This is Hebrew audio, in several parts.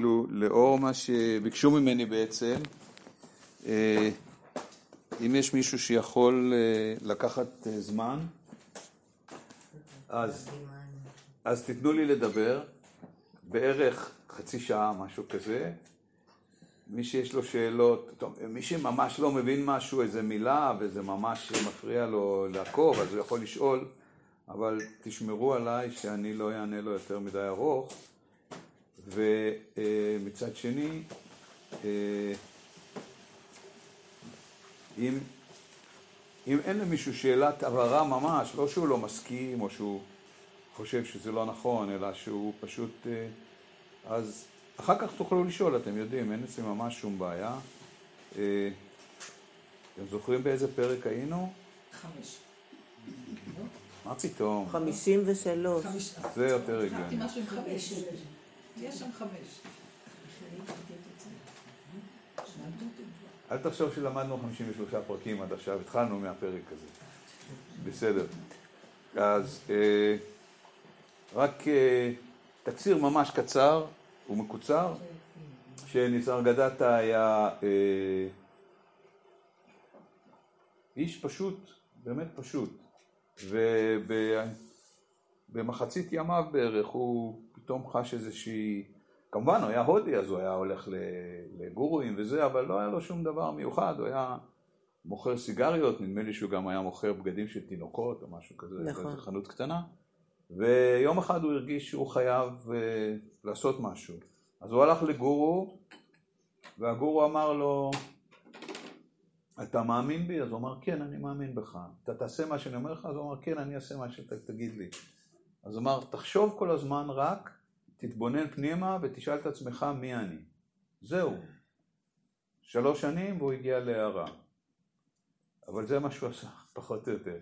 כאילו, לאור מה שביקשו ממני בעצם, אה, אם יש מישהו שיכול אה, לקחת אה, זמן, אז, אז תיתנו לי לדבר, בערך חצי שעה, משהו כזה. מי שיש לו שאלות, טוב, מי שממש לא מבין משהו, איזה מילה, וזה ממש מפריע לו לעקוב, אז הוא יכול לשאול, אבל תשמרו עליי שאני לא אענה לו יותר מדי ארוך. ומצד שני, אם, אם אין למישהו שאלת הבהרה ממש, לא שהוא לא מסכים או שהוא חושב שזה לא נכון, אלא שהוא פשוט... אז אחר כך תוכלו לשאול, אתם יודעים, אין אצלי ממש שום בעיה. אתם זוכרים באיזה פרק היינו? חמש. מה פתאום? חמישים ושלוש. זה יותר הגיוני. יש שם חמש. אל תחשוב שלמדנו 53 פרקים עד עכשיו, התחלנו מהפרק הזה. בסדר. אז אה, רק אה, תקציר ממש קצר ומקוצר, שניסר גדתה היה אה, איש פשוט, באמת פשוט, ובמחצית ימיו בערך הוא פתאום חש איזושהי כמובן, הוא היה הודי, אז הוא היה הולך לגורואים וזה, אבל לא היה לו שום דבר מיוחד, הוא היה מוכר סיגריות, נדמה לי שהוא גם היה מוכר בגדים של תינוקות או משהו כזה, נכון. איזו חנות קטנה, ויום אחד הוא הרגיש שהוא חייב uh, לעשות משהו. אז הוא הלך לגורו, והגורו אמר לו, אתה מאמין בי? אז הוא אמר, כן, אני מאמין בך. אתה תעשה מה שאני אומר לך? אז הוא אמר, כן, אני אעשה מה שאתה תגיד לי. אז הוא אמר, תחשוב כל הזמן רק תתבונן פנימה ותשאל את עצמך מי אני. זהו. שלוש שנים והוא הגיע להערה. אבל זה מה שהוא עשה, פחות או יותר.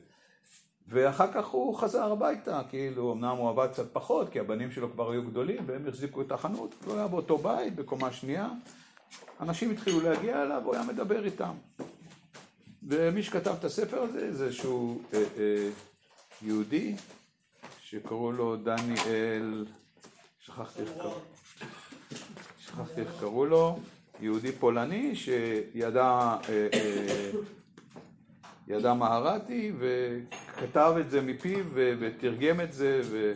ואחר כך הוא חזר הביתה, כאילו, אמנם הוא עבד קצת פחות, כי הבנים שלו כבר היו גדולים, והם החזיקו את החנות, הוא היה באותו בית, בקומה שנייה. אנשים התחילו להגיע אליו, הוא היה מדבר איתם. ומי שכתב את הספר הזה זה איזשהו אה, אה, יהודי, שקראו לו דניאל שכחתי איך קראו, שכחתי איך קראו לו, יהודי פולני שידע אה, אה, ידע מהרתי וכתב את זה מפיו ותרגם את זה ו...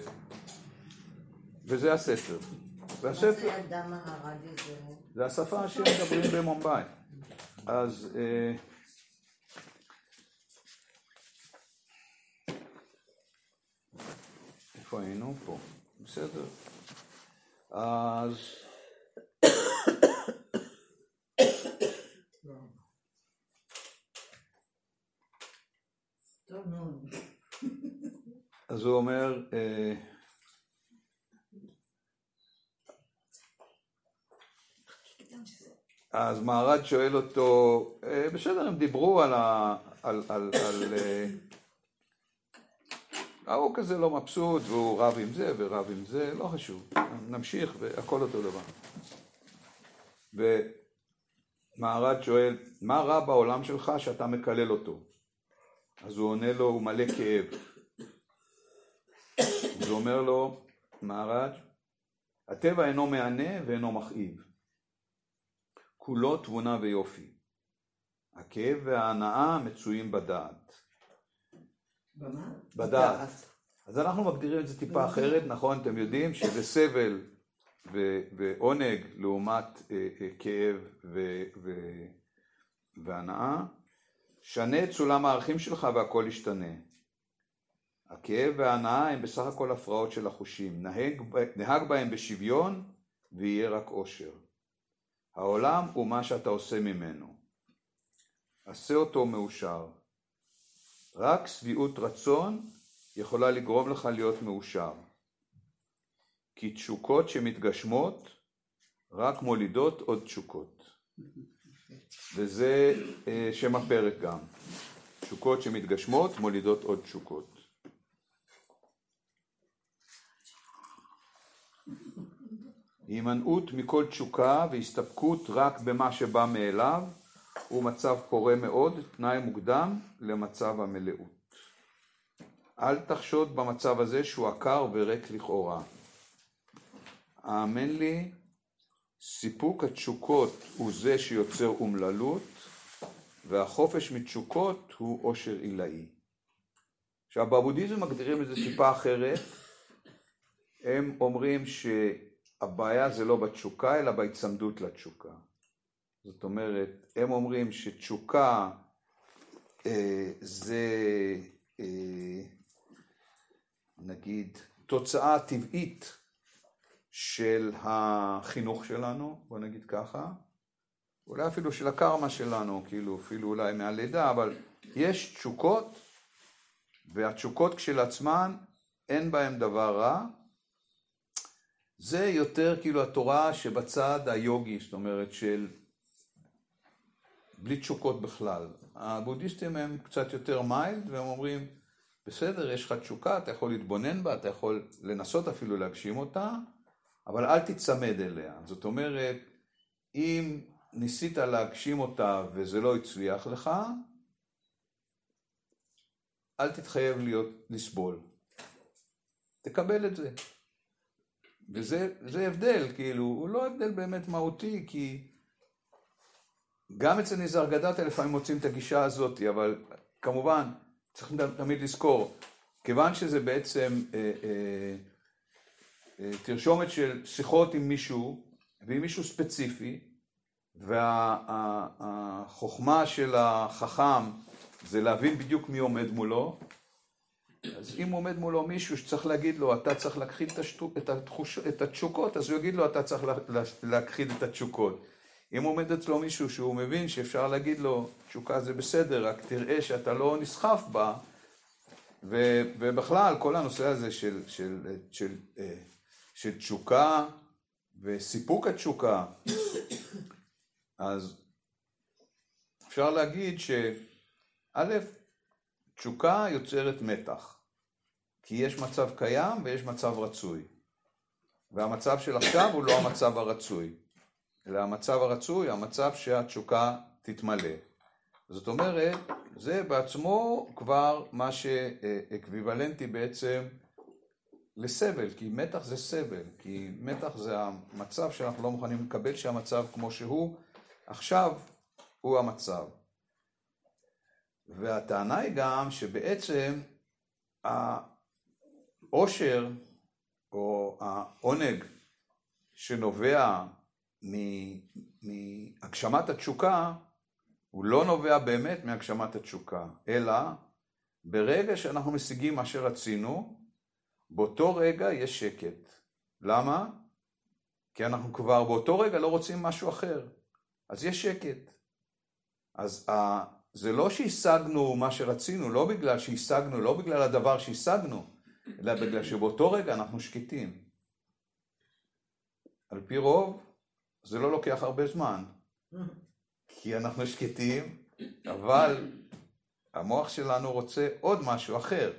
וזה הספר. והספר... מה זה ידע מהרתי? זה השפה שמדברים במומבאי. אז אה, איפה היינו? פה. בסדר. אז... אז הוא אומר, אה, אז מהר"ד שואל אותו, אה, בסדר, הם דיברו על, ה, על, על, על אה, ההוא כזה לא מבסוט והוא רב עם זה ורב עם זה, לא חשוב, נמשיך והכל אותו דבר. ומהר"ד שואל, מה רע בעולם שלך שאתה מקלל אותו? אז הוא עונה לו, הוא מלא כאב. אז הוא אומר לו, מהר"ד, הטבע אינו מהנה ואינו מכאיב. כולו תבונה ויופי. הכאב וההנאה מצויים בדעת. בדעת. אז אנחנו מגדירים את זה טיפה אחרת, נכון? אתם יודעים שזה סבל ועונג לעומת אה, אה, כאב והנאה. שנה את סולם הערכים שלך והכל ישתנה. הכאב וההנאה הם בסך הכל הפרעות של החושים. נהג, נהג בהם בשוויון ויהיה רק אושר. העולם הוא מה שאתה עושה ממנו. עשה אותו מאושר. רק שביעות רצון יכולה לגרום לך להיות מאושר. כי תשוקות שמתגשמות רק מולידות עוד תשוקות. וזה אה, שם הפרק גם. תשוקות שמתגשמות מולידות עוד תשוקות. הימנעות מכל תשוקה והסתפקות רק במה שבא מאליו הוא מצב פורה מאוד, תנאי מוקדם למצב המלאות. אל תחשוד במצב הזה שהוא עקר וריק לכאורה. האמן לי סיפוק התשוקות הוא זה שיוצר אומללות, והחופש מתשוקות הוא עושר עילאי. עכשיו, בבודהיזם מגדירים את זה טיפה אחרת. הם אומרים שהבעיה זה לא בתשוקה, אלא בהצמדות לתשוקה. זאת אומרת, הם אומרים שתשוקה אה, זה אה, נגיד תוצאה טבעית של החינוך שלנו, בוא נגיד ככה, אולי אפילו של הקרמה שלנו, כאילו אפילו אולי מהלידה, אבל יש תשוקות, והתשוקות כשלעצמן אין בהן דבר רע. זה יותר כאילו התורה שבצד היוגי, זאת אומרת של בלי תשוקות בכלל. הבודהיסטים הם קצת יותר מיילד, והם אומרים, בסדר, יש לך תשוקה, אתה יכול להתבונן בה, אתה יכול לנסות אפילו להגשים אותה, אבל אל תיצמד אליה. זאת אומרת, אם ניסית להגשים אותה וזה לא הצליח לך, אל תתחייב להיות, לסבול. תקבל את זה. וזה הבדל, כאילו, הוא לא הבדל באמת מהותי, כי גם אצל ניזר גדתה לפעמים מוצאים את הגישה הזאת, אבל כמובן, צריכים תמיד לזכור, כיוון שזה בעצם אה, אה, אה, תרשומת של שיחות עם מישהו, ועם מישהו ספציפי, והחוכמה וה, של החכם זה להבין בדיוק מי עומד מולו, אז אם עומד מולו מישהו שצריך להגיד לו, אתה צריך להכחיד את, השטו, את, התחוש, את התשוקות, אז הוא יגיד לו, אתה צריך להכחיד את התשוקות. אם עומד אצלו מישהו שהוא מבין שאפשר להגיד לו, תשוקה זה בסדר, רק תראה שאתה לא נסחף בה, ו, ובכלל, כל הנושא הזה של, של, של, של, אה, של תשוקה וסיפוק התשוקה, אז אפשר להגיד שא', תשוקה יוצרת מתח, כי יש מצב קיים ויש מצב רצוי, והמצב של עכשיו הוא לא המצב הרצוי. אלא המצב הרצוי, המצב שהתשוקה תתמלא. זאת אומרת, זה בעצמו כבר מה שאקוויוולנטי בעצם לסבל, כי מתח זה סבל, כי מתח זה המצב שאנחנו לא מוכנים לקבל שהמצב כמו שהוא, עכשיו הוא המצב. והטענה היא גם שבעצם העושר או העונג שנובע מהגשמת התשוקה, הוא לא נובע באמת מהגשמת התשוקה, אלא ברגע שאנחנו משיגים מה שרצינו, באותו רגע יש שקט. למה? כי אנחנו כבר באותו רגע לא רוצים משהו אחר, אז יש שקט. אז ה... זה לא שהשגנו מה שרצינו, לא בגלל שהשגנו, לא בגלל הדבר שהשגנו, אלא בגלל שבאותו רגע אנחנו שקטים. על פי רוב, זה לא לוקח הרבה זמן, כי אנחנו שקטים, אבל המוח שלנו רוצה עוד משהו אחר.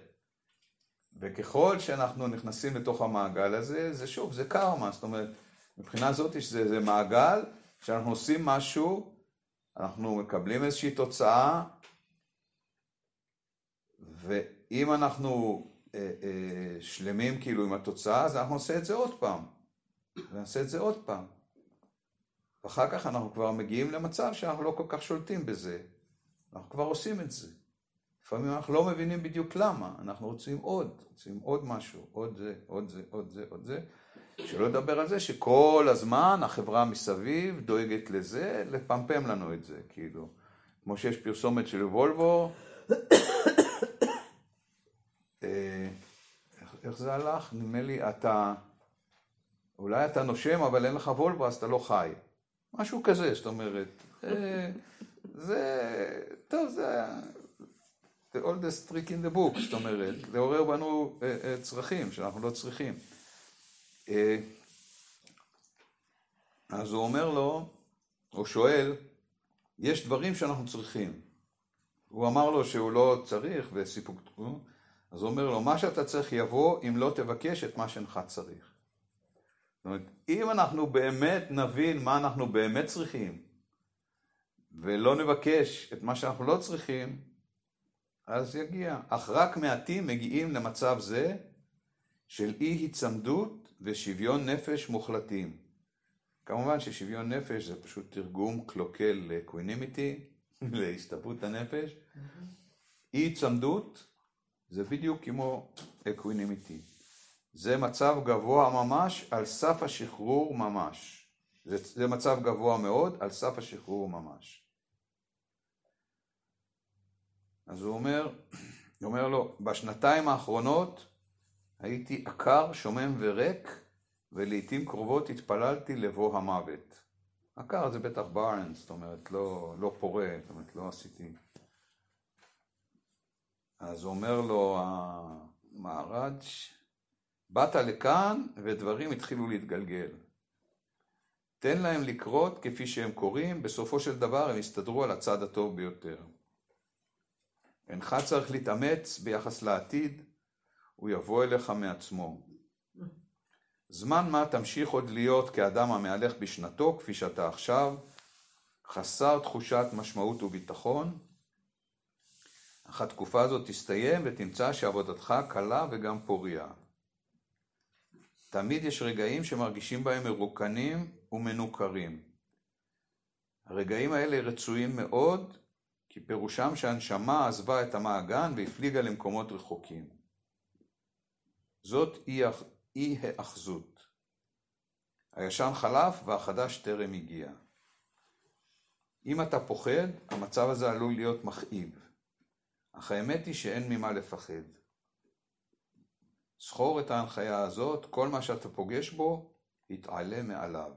וככל שאנחנו נכנסים לתוך המעגל הזה, זה שוב, זה קרמה, זאת אומרת, מבחינה זאת שזה זה מעגל שאנחנו עושים משהו, אנחנו מקבלים איזושהי תוצאה, ואם אנחנו אה, אה, שלמים כאילו עם התוצאה, אז אנחנו נעשה את זה עוד פעם, ונעשה את זה עוד פעם. ואחר כך אנחנו כבר מגיעים למצב שאנחנו לא כל כך שולטים בזה. אנחנו כבר עושים את זה. לפעמים אנחנו לא מבינים בדיוק למה, אנחנו רוצים עוד, רוצים עוד משהו, עוד זה, עוד זה, עוד זה, עוד זה. שלא לדבר על זה שכל הזמן החברה מסביב דואגת לזה, לפמפם לנו את זה, כאילו. כמו שיש פרסומת של וולבו, אה, איך זה הלך? נדמה לי, אתה, אולי אתה נושם אבל אין לך וולבו אז אתה לא חי. משהו כזה, זאת אומרת, אה, זה, טוב, זה the oldest trick in the book, זאת אומרת, לעורר בנו אה, אה, צרכים שאנחנו לא צריכים. אז הוא אומר לו, הוא שואל, יש דברים שאנחנו צריכים. הוא אמר לו שהוא לא צריך וסיפוק, אז הוא אומר לו, מה שאתה צריך יבוא אם לא תבקש את מה שאינך צריך. זאת אומרת, אם אנחנו באמת נבין מה אנחנו באמת צריכים, ולא נבקש את מה שאנחנו לא צריכים, אז יגיע. אך רק מעטים מגיעים למצב זה של אי היצמדות ושוויון נפש מוחלטים. כמובן ששוויון נפש זה פשוט תרגום קלוקל ל equanimity, להשתוות הנפש. אי היצמדות זה בדיוק כמו equanimity. זה מצב גבוה ממש על סף השחרור ממש. זה, זה מצב גבוה מאוד על סף השחרור ממש. אז הוא אומר, הוא אומר לו, בשנתיים האחרונות הייתי עקר, שומם וריק, ולעיתים קרובות התפללתי לבוא המוות. עקר זה בטח בארנס, זאת אומרת, לא, לא פורה, זאת אומרת, לא עשיתי. אז אומר לו המהר"ג', באת לכאן ודברים התחילו להתגלגל. תן להם לקרות כפי שהם קורים, בסופו של דבר הם יסתדרו על הצד הטוב ביותר. אינך צריך להתאמץ ביחס לעתיד, הוא יבוא אליך מעצמו. זמן מה תמשיך עוד להיות כאדם המהלך בשנתו, כפי שאתה עכשיו, חסר תחושת משמעות וביטחון, אך התקופה הזאת תסתיים ותמצא שעבודתך קלה וגם פוריה. תמיד יש רגעים שמרגישים בהם מרוקנים ומנוכרים. הרגעים האלה רצויים מאוד, כי פירושם שהנשמה עזבה את המעגן והפליגה למקומות רחוקים. זאת אי האחזות. הישן חלף והחדש טרם הגיע. אם אתה פוחד, המצב הזה עלול להיות מכאיב. אך האמת היא שאין ממה לפחד. זכור את ההנחיה הזאת, כל מה שאתה פוגש בו, יתעלה מעליו.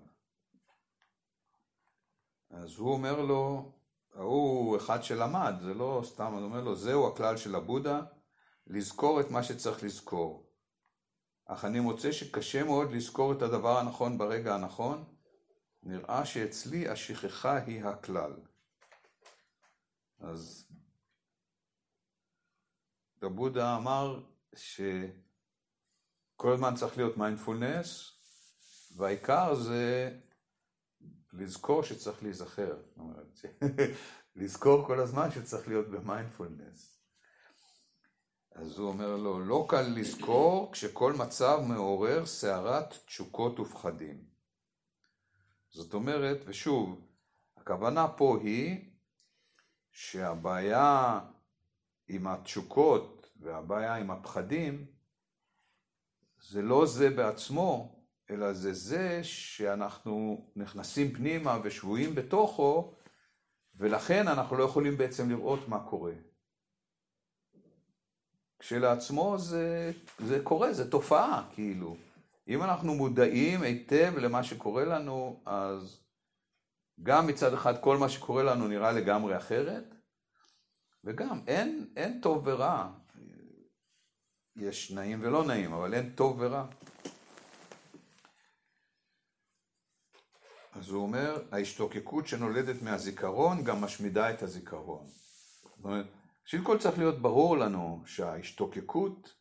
אז הוא אומר לו, הוא אחד שלמד, זה לא סתם, הוא אומר לו, זהו הכלל של הבודה, לזכור את מה שצריך לזכור. אך אני מוצא שקשה מאוד לזכור את הדבר הנכון ברגע הנכון, נראה שאצלי השכחה היא הכלל. אז הבודה אמר שכל הזמן צריך להיות מיינדפולנס, והעיקר זה לזכור שצריך להיזכר. לזכור כל הזמן שצריך להיות במיינדפולנס. אז הוא אומר לו, לא קל לזכור כשכל מצב מעורר סערת תשוקות ופחדים. זאת אומרת, ושוב, הכוונה פה היא שהבעיה עם התשוקות והבעיה עם הפחדים זה לא זה בעצמו, אלא זה זה שאנחנו נכנסים פנימה ושבויים בתוכו ולכן אנחנו לא יכולים בעצם לראות מה קורה. כשלעצמו זה, זה קורה, זה תופעה, כאילו. אם אנחנו מודעים היטב למה שקורה לנו, אז גם מצד אחד כל מה שקורה לנו נראה לגמרי אחרת, וגם אין, אין טוב ורע. יש נעים ולא נעים, אבל אין טוב ורע. אז הוא אומר, ההשתוקקות שנולדת מהזיכרון גם משמידה את הזיכרון. זאת אומרת, ראשית כל צריך להיות ברור לנו שההשתוקקות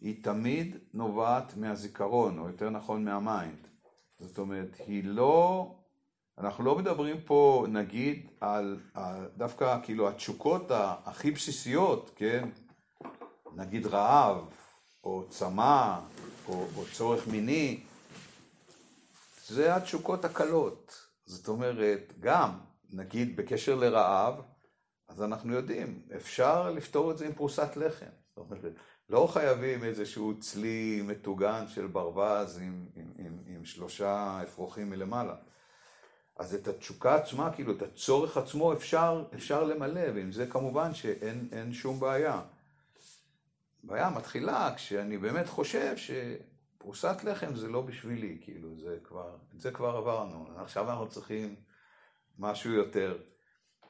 היא תמיד נובעת מהזיכרון, או יותר נכון מהמיינד. זאת אומרת, היא לא, אנחנו לא מדברים פה נגיד על, על דווקא כאילו התשוקות הכי בסיסיות, כן? נגיד רעב, או צמא, או, או צורך מיני, זה התשוקות הקלות. זאת אומרת, גם, נגיד בקשר לרעב, אז אנחנו יודעים, אפשר לפתור את זה עם פרוסת לחם. זאת אומרת, לא חייבים איזשהו צלי מטוגן של ברווז עם, עם, עם, עם שלושה אפרוחים מלמעלה. אז את התשוקה עצמה, כאילו את הצורך עצמו אפשר, אפשר למלא, ועם זה כמובן שאין שום בעיה. הבעיה מתחילה כשאני באמת חושב שפרוסת לחם זה לא בשבילי, כאילו זה כבר, זה כבר עברנו, עכשיו אנחנו צריכים משהו יותר.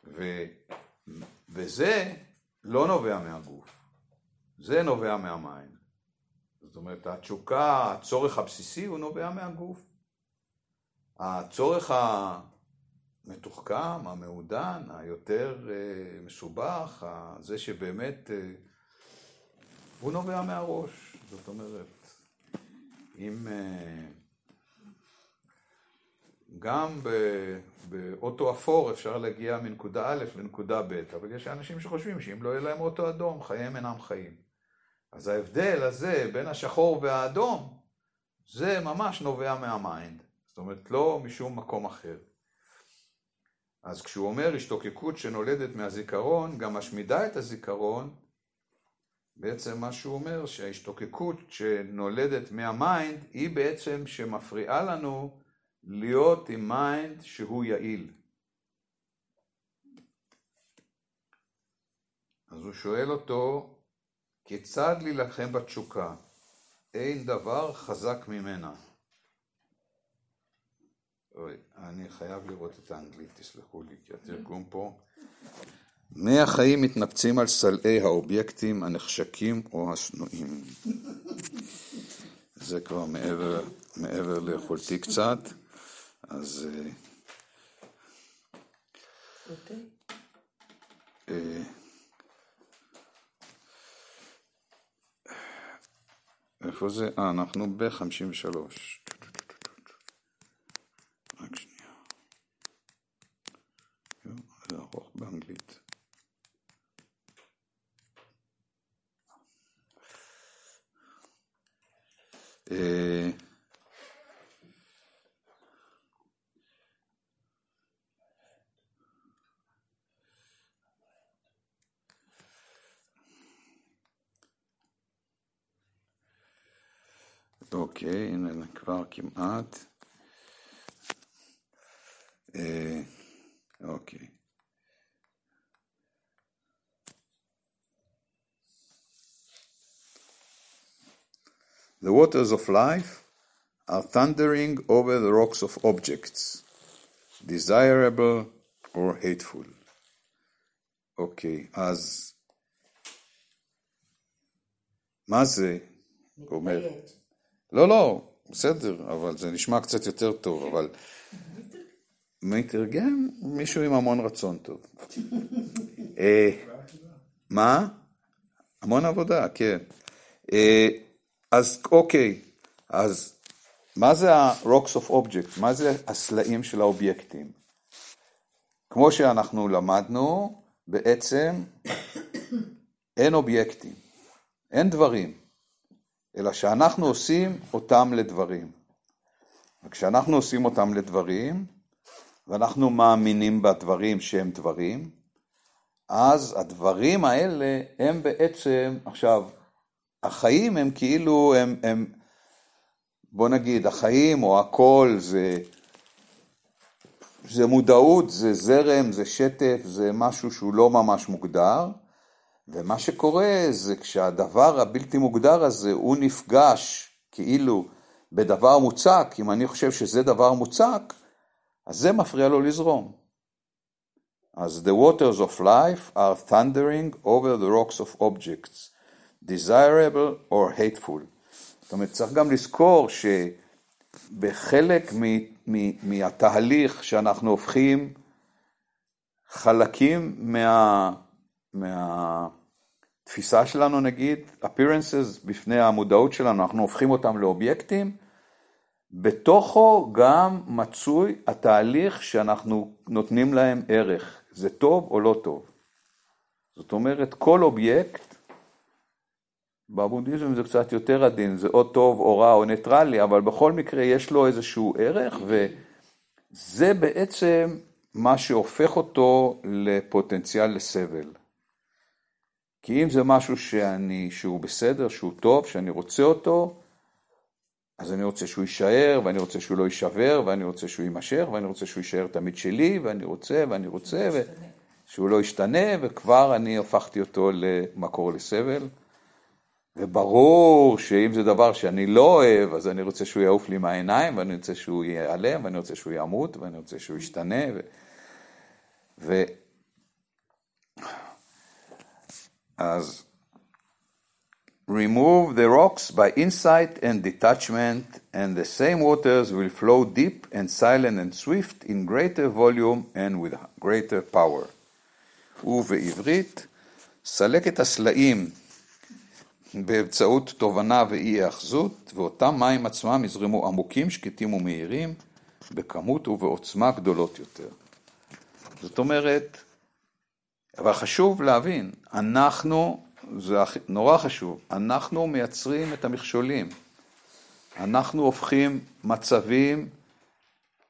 ו, וזה לא נובע מהגוף, זה נובע מהמים. זאת אומרת, התשוקה, הצורך הבסיסי הוא נובע מהגוף. הצורך המתוחכם, המעודן, היותר אה, מסובך, זה שבאמת, אה, הוא נובע מהראש. זאת אומרת, אם... אה, גם באוטו אפור אפשר להגיע מנקודה א' לנקודה ב', אבל יש אנשים שחושבים שאם לא יהיה להם אוטו אדום, חייהם אינם חיים. אז ההבדל הזה בין השחור והאדום, זה ממש נובע מה mind. זאת אומרת, לא משום מקום אחר. אז כשהוא אומר השתוקקות שנולדת מהזיכרון, גם משמידה את הזיכרון, בעצם מה שהוא אומר שההשתוקקות שנולדת מה mind היא בעצם שמפריעה לנו להיות עם mind שהוא יעיל. אז הוא שואל אותו, כיצד להילחם בתשוקה? אין דבר חזק ממנה. אוי, אני חייב לראות את האנגלית, תסלחו לי, כי התרגום פה. מי החיים מתנפצים על סלעי האובייקטים הנחשקים או השנואים. זה כבר מעבר, מעבר ליכולתי קצת, אז... אה, אוקיי. אה, איפה זה? אה, אנחנו ב-53. רק שנייה. זה ארוך באנגלית. אוקיי, הנה כבר כמעט. אה, אוקיי. The waters of life are thundering over the rocks of objects, desirable or hateful. אוקיי, okay, אז מה זה? אומר. לא, לא, בסדר, אבל זה נשמע קצת יותר טוב, אבל מי תרגם? מישהו עם המון רצון טוב. אה, מה? המון עבודה, כן. אז אוקיי, אז מה זה ה-rocks of objects? מה זה הסלעים של האובייקטים? כמו שאנחנו למדנו, בעצם אין אובייקטים, אין דברים. אלא שאנחנו עושים אותם לדברים. וכשאנחנו עושים אותם לדברים, ואנחנו מאמינים בדברים שהם דברים, אז הדברים האלה הם בעצם, עכשיו, החיים הם כאילו, הם, הם בוא נגיד, החיים או הכל זה, זה מודעות, זה זרם, זה שטף, זה משהו שהוא לא ממש מוגדר, ומה שקורה זה כשהדבר הבלתי מוגדר הזה הוא נפגש כאילו בדבר מוצק, אם אני חושב שזה דבר מוצק, אז זה מפריע לו לזרום. אז the waters of life are thundering over the rocks of objects, desirable or hateful. זאת אומרת, צריך גם לזכור שבחלק מהתהליך שאנחנו הופכים חלקים מה... מהתפיסה שלנו נגיד, appearances בפני המודעות שלנו, אנחנו הופכים אותם לאובייקטים, בתוכו גם מצוי התהליך שאנחנו נותנים להם ערך, זה טוב או לא טוב. זאת אומרת, כל אובייקט, בבודהיזם זה קצת יותר עדין, זה או טוב או רע או ניטרלי, אבל בכל מקרה יש לו איזשהו ערך, וזה בעצם מה שהופך אותו לפוטנציאל לסבל. כי אם זה משהו שאני, שהוא בסדר, שהוא טוב, שאני רוצה אותו, אז אני רוצה שהוא יישאר, ואני רוצה שהוא לא יישבר, ואני רוצה שהוא יימשך, ואני רוצה שהוא יישאר תמיד שלי, ואני רוצה, ואני רוצה, ו... שהוא לא ישתנה, וכבר אני הפכתי אותו למקור לסבל. וברור שאם זה דבר שאני לא אוהב, אז אני רוצה שהוא יעוף לי מהעיניים, ואני רוצה שהוא ייעלם, ואני רוצה שהוא ימות, ואני רוצה שהוא ישתנה. ו... ו... אז remove the rocks by insight and detachment, and the same waters will flow deep and silent and swift in greater volume and with greater power. ובעברית, סלק את הסלעים באמצעות תובנה ואי היאחזות, ואותם מים עצמם יזרמו עמוקים, שקטים ומהירים, בכמות ובעוצמה גדולות יותר. זאת אומרת, אבל חשוב להבין, אנחנו, זה נורא חשוב, אנחנו מייצרים את המכשולים. אנחנו הופכים מצבים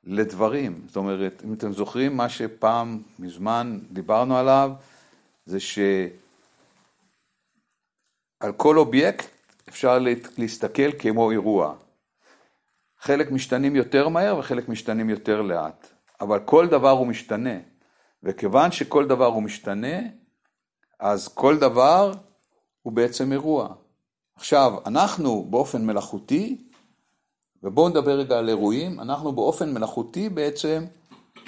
לדברים. זאת אומרת, אם אתם זוכרים מה שפעם מזמן דיברנו עליו, זה שעל כל אובייקט אפשר להסתכל כמו אירוע. חלק משתנים יותר מהר וחלק משתנים יותר לאט, אבל כל דבר הוא משתנה, וכיוון שכל דבר הוא משתנה, אז כל דבר הוא בעצם אירוע. עכשיו, אנחנו באופן מלאכותי, ובואו נדבר רגע על אירועים, אנחנו באופן מלאכותי בעצם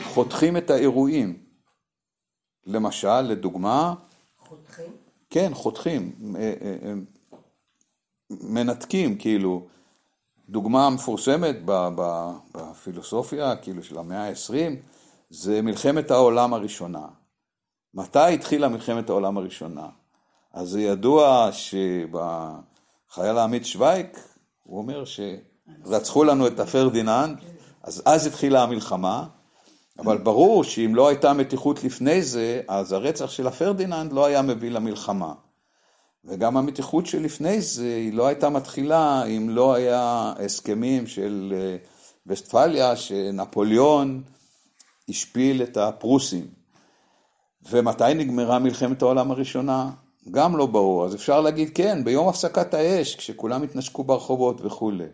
חותכים את האירועים. למשל, לדוגמה... חותכים? כן, חותכים. אה, אה, אה, מנתקים, כאילו. דוגמה מפורסמת בפילוסופיה, כאילו של המאה ה-20, זה מלחמת העולם הראשונה. מתי התחילה מלחמת העולם הראשונה? אז זה ידוע שבחייל העמית שווייק, הוא אומר שרצחו לנו את הפרדיננד, אז אז התחילה המלחמה, אבל ברור שאם לא הייתה מתיחות לפני זה, אז הרצח של הפרדיננד לא היה מביא למלחמה. וגם המתיחות שלפני זה, היא לא הייתה מתחילה אם לא היה הסכמים של אה, וסטפליה, שנפוליאון השפיל את הפרוסים. ומתי נגמרה מלחמת העולם הראשונה? גם לא ברור. אז אפשר להגיד, כן, ביום הפסקת האש, כשכולם התנשקו ברחובות וכולי.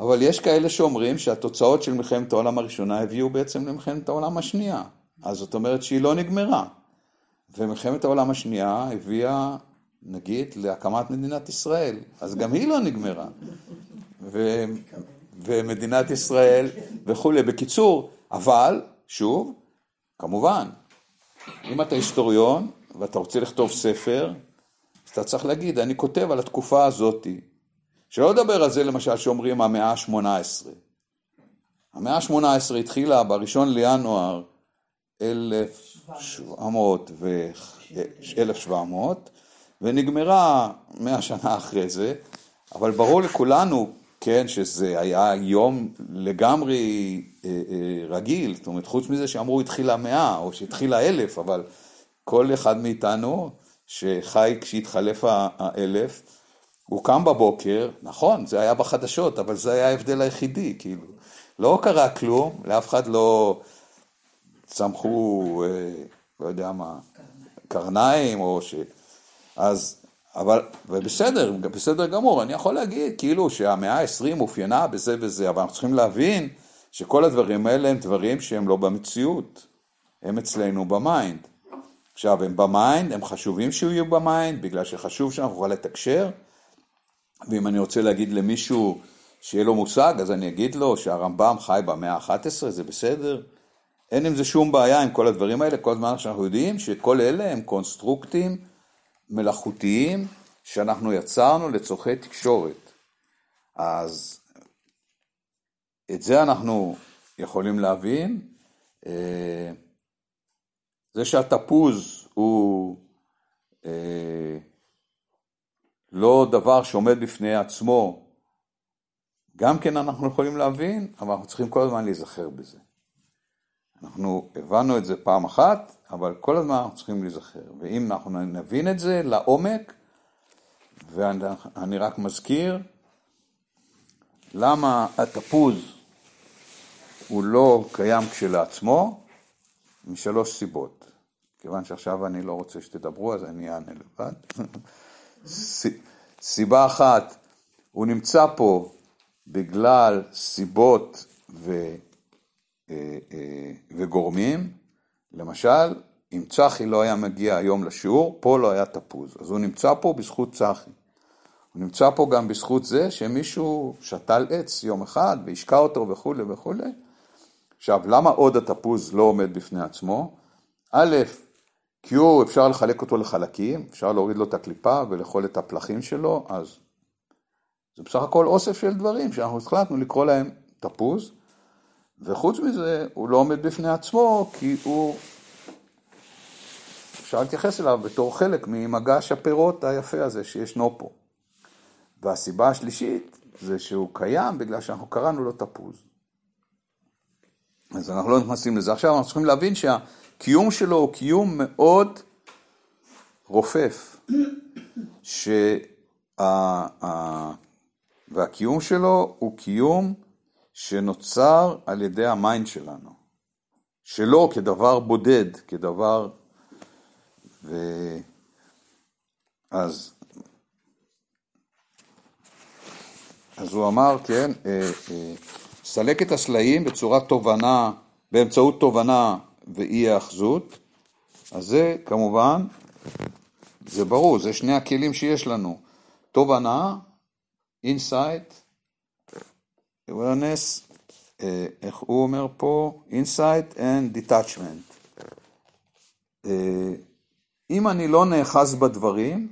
אבל יש כאלה שאומרים שהתוצאות של מלחמת העולם הראשונה הביאו בעצם למלחמת העולם השנייה. אז זאת אומרת שהיא לא נגמרה. ומלחמת העולם השנייה הביאה, נגיד, להקמת מדינת ישראל. אז גם היא לא נגמרה. ו... ומדינת ישראל וכולי. בקיצור, אבל, שוב, כמובן, אם אתה היסטוריון ואתה רוצה לכתוב ספר, אז אתה צריך להגיד, אני כותב על התקופה הזאתי. שלא לדבר על זה למשל שאומרים המאה ה-18. המאה ה-18 התחילה ב-1 לינואר 1700 ו... 1700 ונגמרה מאה שנה אחרי זה, אבל ברור לכולנו, כן, שזה היה יום לגמרי אה, אה, רגיל, זאת אומרת, חוץ מזה שאמרו התחילה מאה או שהתחילה אלף, אבל כל אחד מאיתנו שחי כשהתחלף האלף, הוא קם בבוקר, נכון, זה היה בחדשות, אבל זה היה ההבדל היחידי, כאילו. לא קרה כלום, לאף אחד לא צמחו, אה, לא יודע מה, קרניים, או ש... אז, אבל, ובסדר, בסדר גמור, אני יכול להגיד, כאילו, שהמאה ה-20 אופיינה בזה וזה, אבל אנחנו צריכים להבין שכל הדברים האלה הם דברים שהם לא במציאות, הם אצלנו ב mind. עכשיו, הם ב mind, הם חשובים שיהיו ב mind, בגלל שחשוב שאנחנו נוכל לתקשר, ואם אני רוצה להגיד למישהו שיהיה לו מושג, אז אני אגיד לו שהרמב"ם חי במאה ה-11, זה בסדר. אין עם זה שום בעיה עם כל הדברים האלה, כל הזמן שאנחנו יודעים שכל אלה הם קונסטרוקטים מלאכותיים שאנחנו יצרנו לצורכי תקשורת. אז את זה אנחנו יכולים להבין. אה, זה שהתפוז הוא אה, לא דבר שעומד בפני עצמו, גם כן אנחנו יכולים להבין, אבל אנחנו צריכים כל הזמן להיזכר בזה. אנחנו הבנו את זה פעם אחת, אבל כל הזמן אנחנו צריכים להיזכר. ואם אנחנו נבין את זה לעומק, ואני רק מזכיר, למה התפוז הוא לא קיים כשלעצמו, משלוש סיבות. כיוון שעכשיו אני לא רוצה שתדברו, אז אני אענה לבד. סיבה אחת, הוא נמצא פה בגלל סיבות ו, אה, אה, וגורמים. למשל, אם צחי לא היה מגיע היום לשיעור, פה לא היה תפוז. אז הוא נמצא פה בזכות צחי. הוא נמצא פה גם בזכות זה שמישהו שתל עץ יום אחד והשקע אותו וכולי וכולי. עכשיו, למה עוד התפוז לא עומד בפני עצמו? א', הוא, אפשר לחלק אותו לחלקים, אפשר להוריד לו את הקליפה ולאכול את הפלחים שלו, אז זה בסך הכל אוסף של דברים שאנחנו החלטנו לקרוא להם תפוז, וחוץ מזה הוא לא עומד בפני עצמו כי הוא, אפשר להתייחס אליו בתור חלק ממגש הפירות היפה הזה שישנו פה. והסיבה השלישית זה שהוא קיים בגלל שאנחנו קראנו לו תפוז. אז אנחנו לא נכנסים לזה. עכשיו אנחנו צריכים להבין שהקיום שלו הוא קיום מאוד רופף, שה... והקיום שלו הוא קיום שנוצר על ידי ה mind שלנו, שלא כדבר בודד, כדבר... ו... אז, אז הוא אמר, כן, אה, אה, סלק את הסלעים בצורת תובנה, באמצעות תובנה ואי האחזות, אז זה כמובן, זה ברור, זה שני הכלים שיש לנו, תובנה, insight, awareness, אה, איך הוא אומר פה? insight and detachment. אם אני לא נאחז בדברים,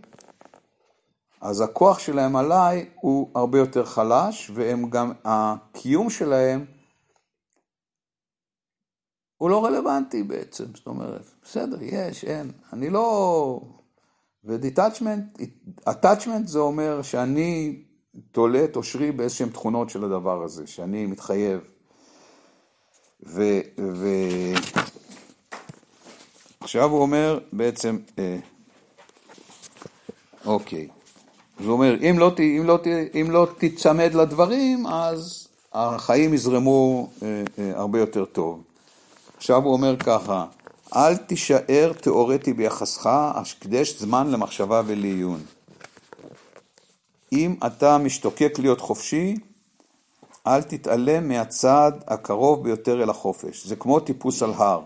אז הכוח שלהם עליי הוא הרבה יותר חלש, והם גם, הקיום שלהם הוא לא רלוונטי בעצם, זאת אומרת, בסדר, יש, אין, אני לא... ודיטאצ'מנט, attachment זה אומר שאני תולה את אושרי באיזשהן תכונות של הדבר הזה, שאני מתחייב. ו... ו... עכשיו הוא אומר בעצם, אה, אוקיי, אז הוא אומר, אם לא, אם, לא, אם לא תיצמד לדברים, אז החיים יזרמו אה, אה, הרבה יותר טוב. עכשיו הוא אומר ככה, אל תישאר תיאורטי ביחסך, הקדש זמן למחשבה ולעיון. אם אתה משתוקק להיות חופשי, אל תתעלם מהצעד הקרוב ביותר אל החופש. זה כמו טיפוס על הר.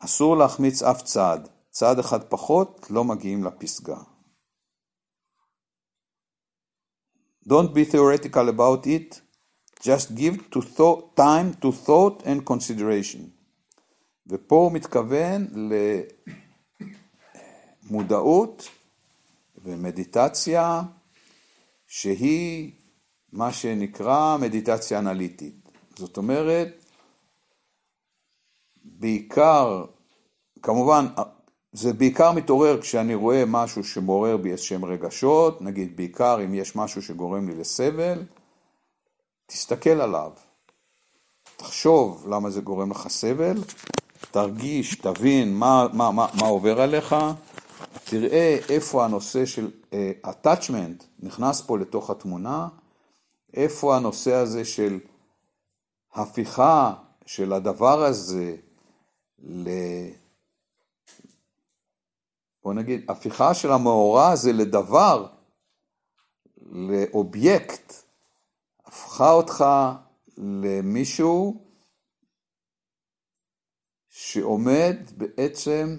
אסור להחמיץ אף צעד. צעד אחד פחות, לא מגיעים לפסגה. Don't be theoretical about it, just give to thought, time to thought and consideration. ופה הוא מתכוון למודעות ומדיטציה שהיא מה שנקרא מדיטציה אנליטית. זאת אומרת, בעיקר, כמובן, זה בעיקר מתעורר כשאני רואה משהו שמעורר בי איזשהם רגשות, נגיד בעיקר אם יש משהו שגורם לי לסבל, תסתכל עליו, תחשוב למה זה גורם לך סבל, תרגיש, תבין מה, מה, מה, מה עובר עליך, תראה איפה הנושא של uh, attachment נכנס פה לתוך התמונה, איפה הנושא הזה של הפיכה של הדבר הזה ל... בוא נגיד, הפיכה של המאורע הזה לדבר, לאובייקט, הפכה אותך למישהו שעומד בעצם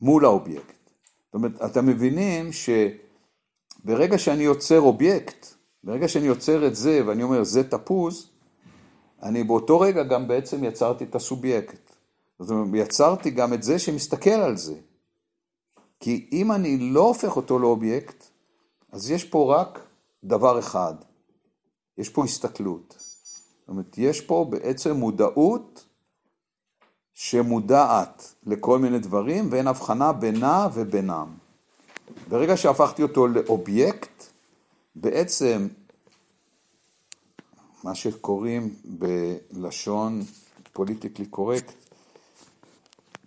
מול האובייקט. זאת אומרת, אתם מבינים שברגע שאני יוצר אובייקט, ברגע שאני יוצר את זה ואני אומר זה תפוז, אני באותו רגע גם בעצם יצרתי את הסובייקט. זאת אומרת, יצרתי גם את זה שמסתכל על זה. כי אם אני לא הופך אותו לאובייקט, אז יש פה רק דבר אחד, יש פה הסתכלות. זאת אומרת, יש פה בעצם מודעות שמודעת לכל מיני דברים ואין הבחנה בינה ובינם. ברגע שהפכתי אותו לאובייקט, בעצם מה שקוראים בלשון politically correct,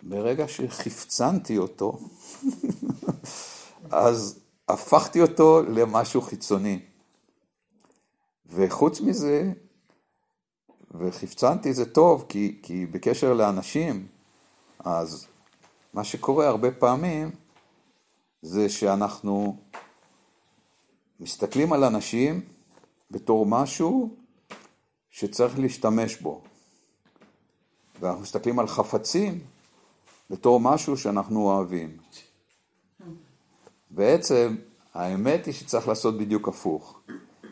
ברגע שחפצנתי אותו, אז הפכתי אותו למשהו חיצוני. וחוץ מזה, וחפצנתי זה טוב, כי, כי בקשר לאנשים, אז מה שקורה הרבה פעמים, זה שאנחנו מסתכלים על אנשים בתור משהו שצריך להשתמש בו. ואנחנו מסתכלים על חפצים בתור משהו שאנחנו אוהבים. בעצם האמת היא שצריך לעשות בדיוק הפוך.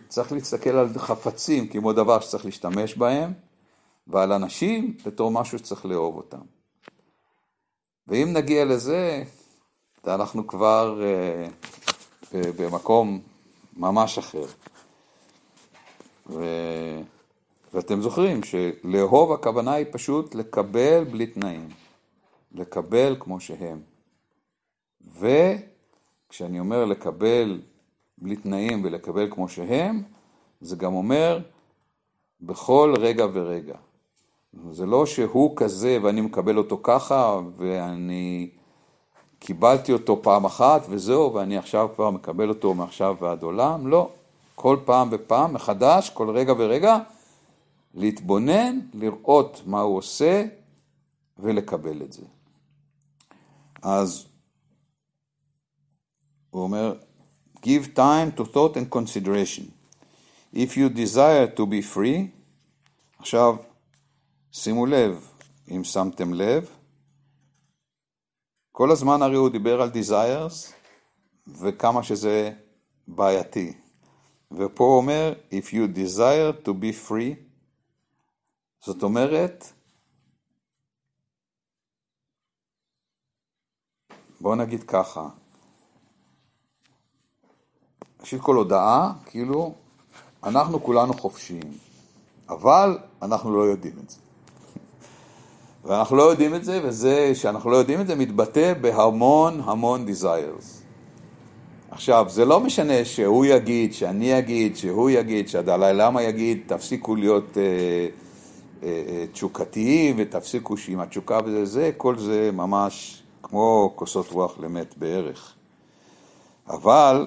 צריך להסתכל על חפצים כמו דבר שצריך להשתמש בהם, ועל אנשים בתור משהו שצריך לאהוב אותם. ואם נגיע לזה, אנחנו כבר uh, במקום ממש אחר. ו... ואתם זוכרים שלאהוב הכוונה היא פשוט לקבל בלי תנאים. לקבל כמו שהם. וכשאני אומר לקבל בלי תנאים ולקבל כמו שהם, זה גם אומר בכל רגע ורגע. זה לא שהוא כזה ואני מקבל אותו ככה ואני קיבלתי אותו פעם אחת וזהו ואני עכשיו כבר מקבל אותו מעכשיו ועד עולם, לא. כל פעם ופעם מחדש, כל רגע ורגע, להתבונן, לראות מה הוא עושה ולקבל את זה. אז הוא אומר, give time to thought and consideration. If you desire to be free, עכשיו שימו לב, אם שמתם לב, כל הזמן הרי הוא דיבר על desires וכמה שזה בעייתי. ופה הוא אומר, if you desire to be free, זאת אומרת, בואו נגיד ככה, ראשית כל הודעה, כאילו, אנחנו כולנו חופשיים, אבל אנחנו לא יודעים את זה. ואנחנו לא יודעים את זה, וזה שאנחנו לא יודעים את זה מתבטא בהמון המון desires. עכשיו, זה לא משנה שהוא יגיד, שאני אגיד, שהוא יגיד, שהדלאי למה יגיד, תפסיקו להיות אה, אה, אה, תשוקתיים ותפסיקו שעם התשוקה וזה זה, כל זה ממש כמו כוסות רוח למת בערך. אבל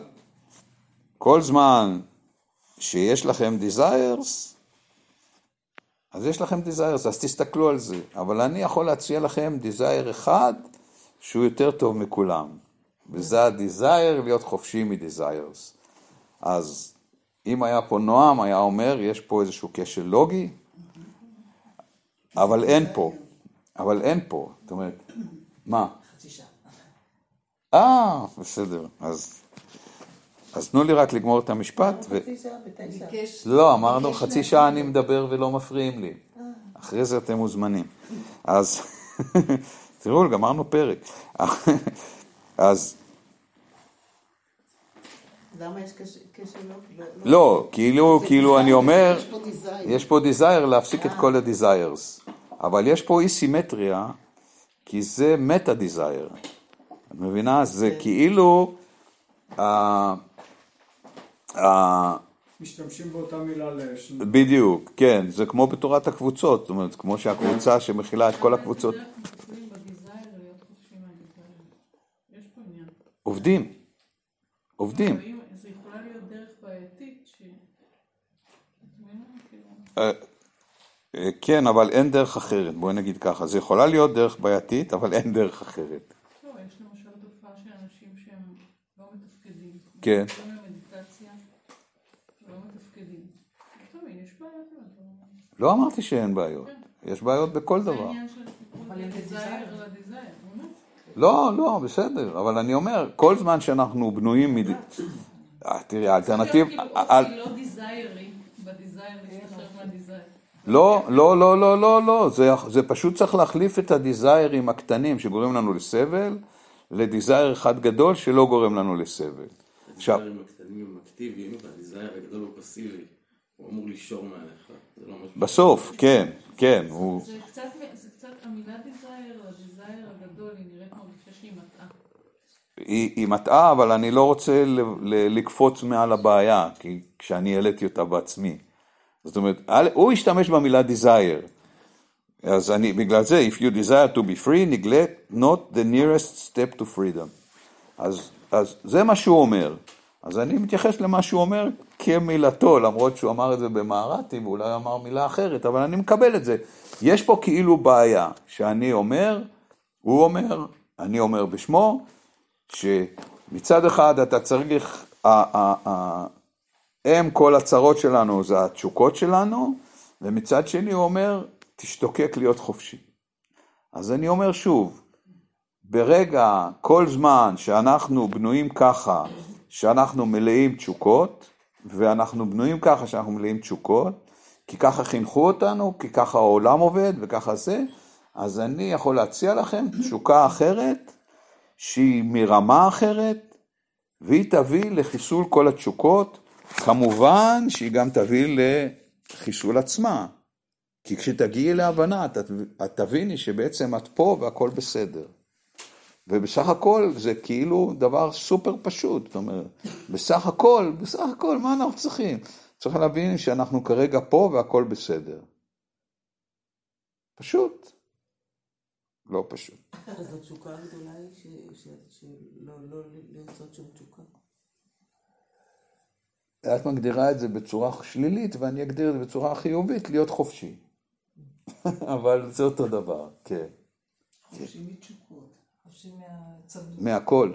כל זמן שיש לכם desires, אז יש לכם desires, אז תסתכלו על זה. אבל אני יכול להציע לכם desire אחד שהוא יותר טוב מכולם. וזה ה-desire להיות חופשי מ-desires. אז אם היה פה נועם, היה אומר, יש פה איזשהו כשל לוגי, אבל אין פה. אבל אין פה. זאת אומרת, מה? אה, בסדר. אז, אז תנו לי רק לגמור את המשפט. ו... לא, אמרנו חצי שעה אני מדבר ולא מפריעים לי. אחרי זה אתם מוזמנים. אז תראו, גמרנו פרק. אז... למה יש קשר לא? לא, כאילו, כאילו אני אומר, יש פה desire להפסיק את כל ה-desires, אבל יש פה אי סימטריה, כי זה מטה desire. את מבינה? זה כאילו... משתמשים באותה מילה לשני. בדיוק, כן, זה כמו בתורת הקבוצות, זאת אומרת, כמו שהקבוצה שמכילה את כל הקבוצות. עובדים, עובדים. זה יכולה להיות דרך בעייתית ש... אה, אה, כן, אבל אין דרך אחרת, בואי נגיד ככה, זה יכולה להיות דרך בעייתית, אבל אין דרך אחרת. לא, יש למשל תופעה של אנשים שהם לא מתפקדים. כן. לא. לא. אבל- לא אמרתי שאין בעיות, יש בעיות בכל דבר. לא, לא, בסדר, אבל אני אומר, כל זמן שאנחנו בנויים מד... אה, תראי, האלטרנטיב... כאילו אל- אופי לא. לא, לא, לא, לא, לא, לא, זה, זה פשוט צריך להחליף את הדיזיירים הקטנים שגורמים לנו לסבל, ל desire אחד גדול שלא גורם לנו לסבל. עכשיו. בסוף, כן, כן, הוא... זה קצת, המילה desire, ה desire הגדול, היא נראית מרגישה שהיא מטעה. היא, מטעה, אבל אני לא רוצה ל, ל, לקפוץ מעל הבעיה, כי כשאני העליתי אותה בעצמי. זאת אומרת, הוא השתמש במילה desire. אז אני, בגלל זה, if you desire to be free, neglect not the nearest step to freedom. אז, אז זה מה שהוא אומר. אז אני מתייחס למה שהוא אומר כמילתו, למרות שהוא אמר את זה במהר"טים, ואולי אמר מילה אחרת, אבל אני מקבל את זה. יש פה כאילו בעיה, שאני אומר, הוא אומר, אני אומר בשמו, שמצד אחד אתה צריך, ה- ה- ה- אם כל הצרות שלנו זה התשוקות שלנו, ומצד שני הוא אומר, תשתוקק להיות חופשי. אז אני אומר שוב, ברגע, כל זמן שאנחנו בנויים ככה, שאנחנו מלאים תשוקות, ואנחנו בנויים ככה שאנחנו מלאים תשוקות, כי ככה חינכו אותנו, כי ככה העולם עובד וככה זה, אז אני יכול להציע לכם תשוקה אחרת, שהיא מרמה אחרת, והיא תביא לחיסול כל התשוקות, כמובן שהיא גם תביא לחיסול עצמה. כי כשתגיעי להבנה, את, תביני שבעצם את פה והכל בסדר. ובסך הכל זה כאילו דבר סופר פשוט, זאת אומרת, בסך הכל, בסך הכל, מה אנחנו צריכים? צריך להבין שאנחנו כרגע פה והכל בסדר. פשוט. לא פשוט. אז התשוקה הגדולה היא שלא לא לרצות שום תשוקה. את מגדירה את זה בצורה שלילית, ואני אגדיר את זה בצורה חיובית, להיות חופשי. אבל זה אותו דבר, כן. חופשי מתשוקות. חופשי מהצמדות. מהכל.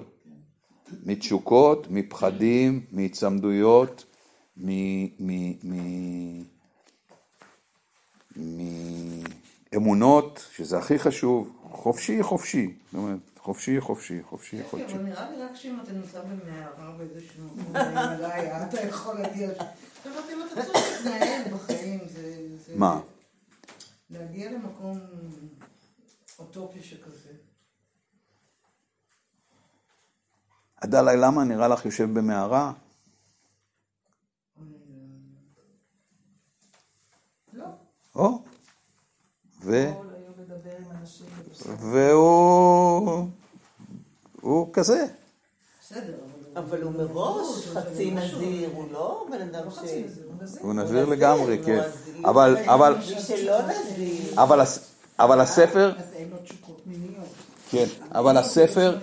מתשוקות, מפחדים, מהצמדויות. מאמונות, שזה הכי חשוב, חופשי חופשי, זאת אומרת, חופשי חופשי, חופשי כן, חופשי. אבל נראה לי רק שאם אתה נמצא במערה באיזשהו בהימאליה, אתה יכול להגיע לשם. זאת אומרת, אם אתה צריך להתנהל בחיים. זה- מה? להגיע למקום אוטופי שכזה. הדלאי למה נראה לך יושב במערה? לא. או, ו... והוא... הוא כזה. בסדר, אבל הוא מראש חצי נזיר, הוא לא בן אדם ש... חצי מזה, הוא נזיר. הוא נזיר לגמרי, כן. אבל, אבל, אבל, אבל הספר, אז אין לו תשוקות מיניות. כן, אבל הספר.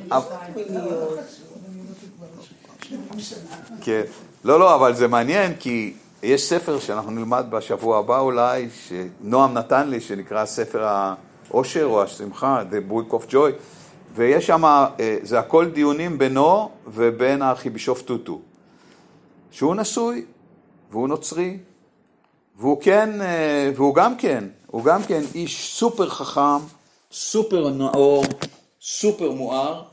כן. לא, לא, אבל זה מעניין, כי יש ספר שאנחנו נלמד בשבוע הבא אולי, שנועם נתן לי, שנקרא ספר העושר או השמחה, The Book of Joy, ויש שם, אה, זה הכל דיונים בינו ובין הארכיבישוף טוטו, שהוא נשוי, והוא נוצרי, והוא כן, אה, והוא גם כן, הוא גם כן איש סופר חכם, סופר נאור, סופר מואר,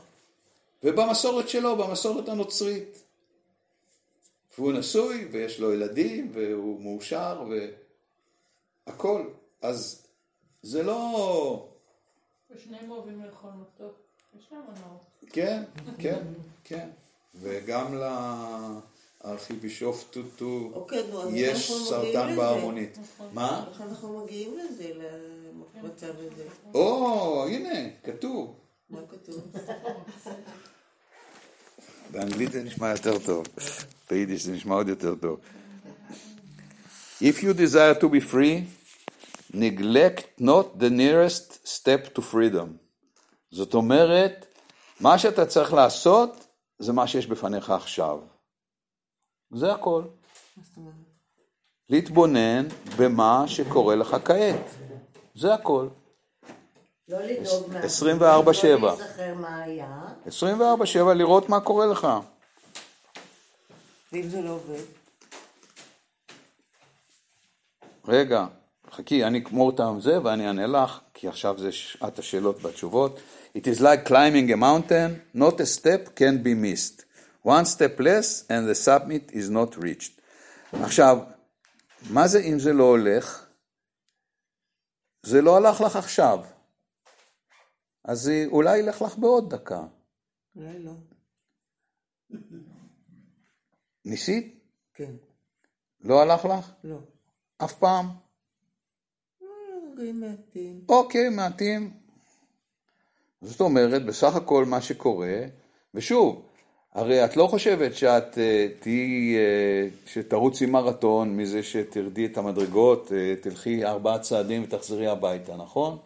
ובמסורת שלו, במסורת הנוצרית. והוא נשוי, ויש לו ילדים, והוא מאושר, והכל. אז זה לא... ושניהם אוהבים לאכול מתוק. יש להם הנאות. כן, כן, כן. וגם לארכיבישוף טוטו אוקיי, יש סרטן. בהרמונית. מה? איך אנחנו מגיעים לזה, למצב הזה? או, הנה, כתוב. מה כתוב? באנגלית זה נשמע יותר טוב, ביידיש זה נשמע עוד יותר טוב. If you desire to be free, neglect not the nearest step to freedom. זאת אומרת, מה שאתה צריך לעשות, זה מה שיש בפניך עכשיו. זה הכל. להתבונן במה שקורה לך כעת. זה הכל. לא לדאוג מה... 24/7. לא להיזכר מה היה. 24/7 לראות מה קורה לך. ואם זה לא עובד? רגע, חכי, אני אגמור את זה ואני אענה לך, כי עכשיו זה שעת השאלות והתשובות. It is like climbing a mountain, not a step can be missed. One step less and the summit is not reached. עכשיו, מה זה אם זה לא הולך? זה לא הלך לך עכשיו. אז זה אולי ילך לך בעוד דקה. אולי לא. ניסית? כן. לא הלך לך? לא. אף פעם? רגעים מעטים. אוקיי, מעטים. זאת אומרת, בסך הכל מה שקורה, ושוב, הרי את לא חושבת שאת אה, תהיי, אה, שתרוצי מרתון מזה שתרדי את המדרגות, אה, תלכי ארבעה צעדים ותחזרי הביתה, נכון?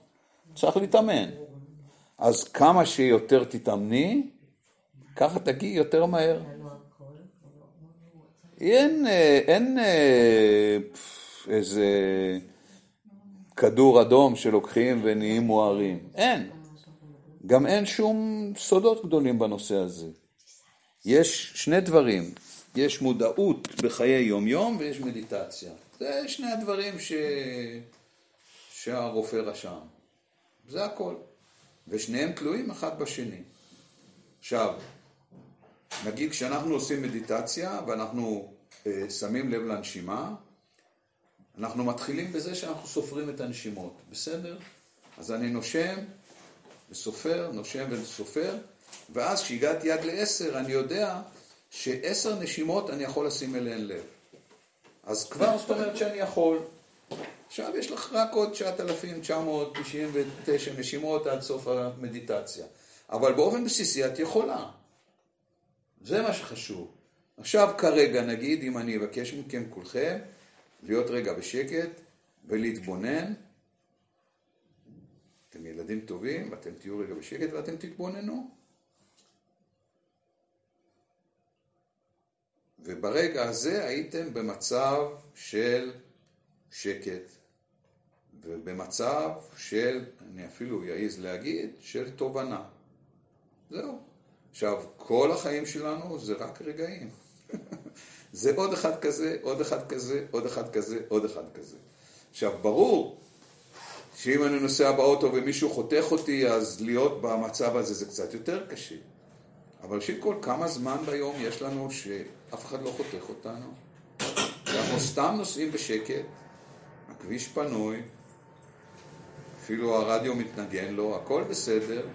צריך להתאמן. אז כמה שיותר תתאמני, ככה תגיעי יותר מהר. אין, אה, אין אה, איזה כדור אדום שלוקחים ונהיים מוארים. אין. גם אין שום סודות גדולים בנושא הזה. יש שני דברים, יש מודעות בחיי יום-יום ויש מדיטציה. זה שני הדברים ש... שהרופא רשם. זה הכל. ושניהם תלויים אחד בשני. עכשיו, נגיד כשאנחנו עושים מדיטציה ואנחנו אה, שמים לב לנשימה, אנחנו מתחילים בזה שאנחנו סופרים את הנשימות, בסדר? אז אני נושם וסופר, נושם וסופר, ואז כשהגעתי עד לעשר, אני יודע שעשר נשימות אני יכול לשים אליהן לב. אז כבר זאת אומרת שאני יכול. עכשיו יש לך רק עוד 9,999 נשימות עד סוף המדיטציה. אבל באופן בסיסי את יכולה. זה מה שחשוב. עכשיו כרגע נגיד, אם אני אבקש מכם כולכם להיות רגע בשקט ולהתבונן, אתם ילדים טובים, ואתם תהיו רגע בשקט ואתם תתבוננו. וברגע הזה הייתם במצב של שקט, ובמצב של, אני אפילו יעז להגיד, של תובנה. זהו. עכשיו, כל החיים שלנו זה רק רגעים. זה עוד אחד כזה, עוד אחד כזה, עוד אחד כזה, עוד אחד כזה. עכשיו, ברור שאם אני נוסע באוטו ומישהו חותך אותי, אז להיות במצב הזה זה קצת יותר קשה. אבל ראשית כל, כמה זמן ביום יש לנו שאף אחד לא חותך אותנו? אנחנו סתם נוסעים בשקט, הכביש פנוי, אפילו הרדיו מתנגן לו, הכל בסדר.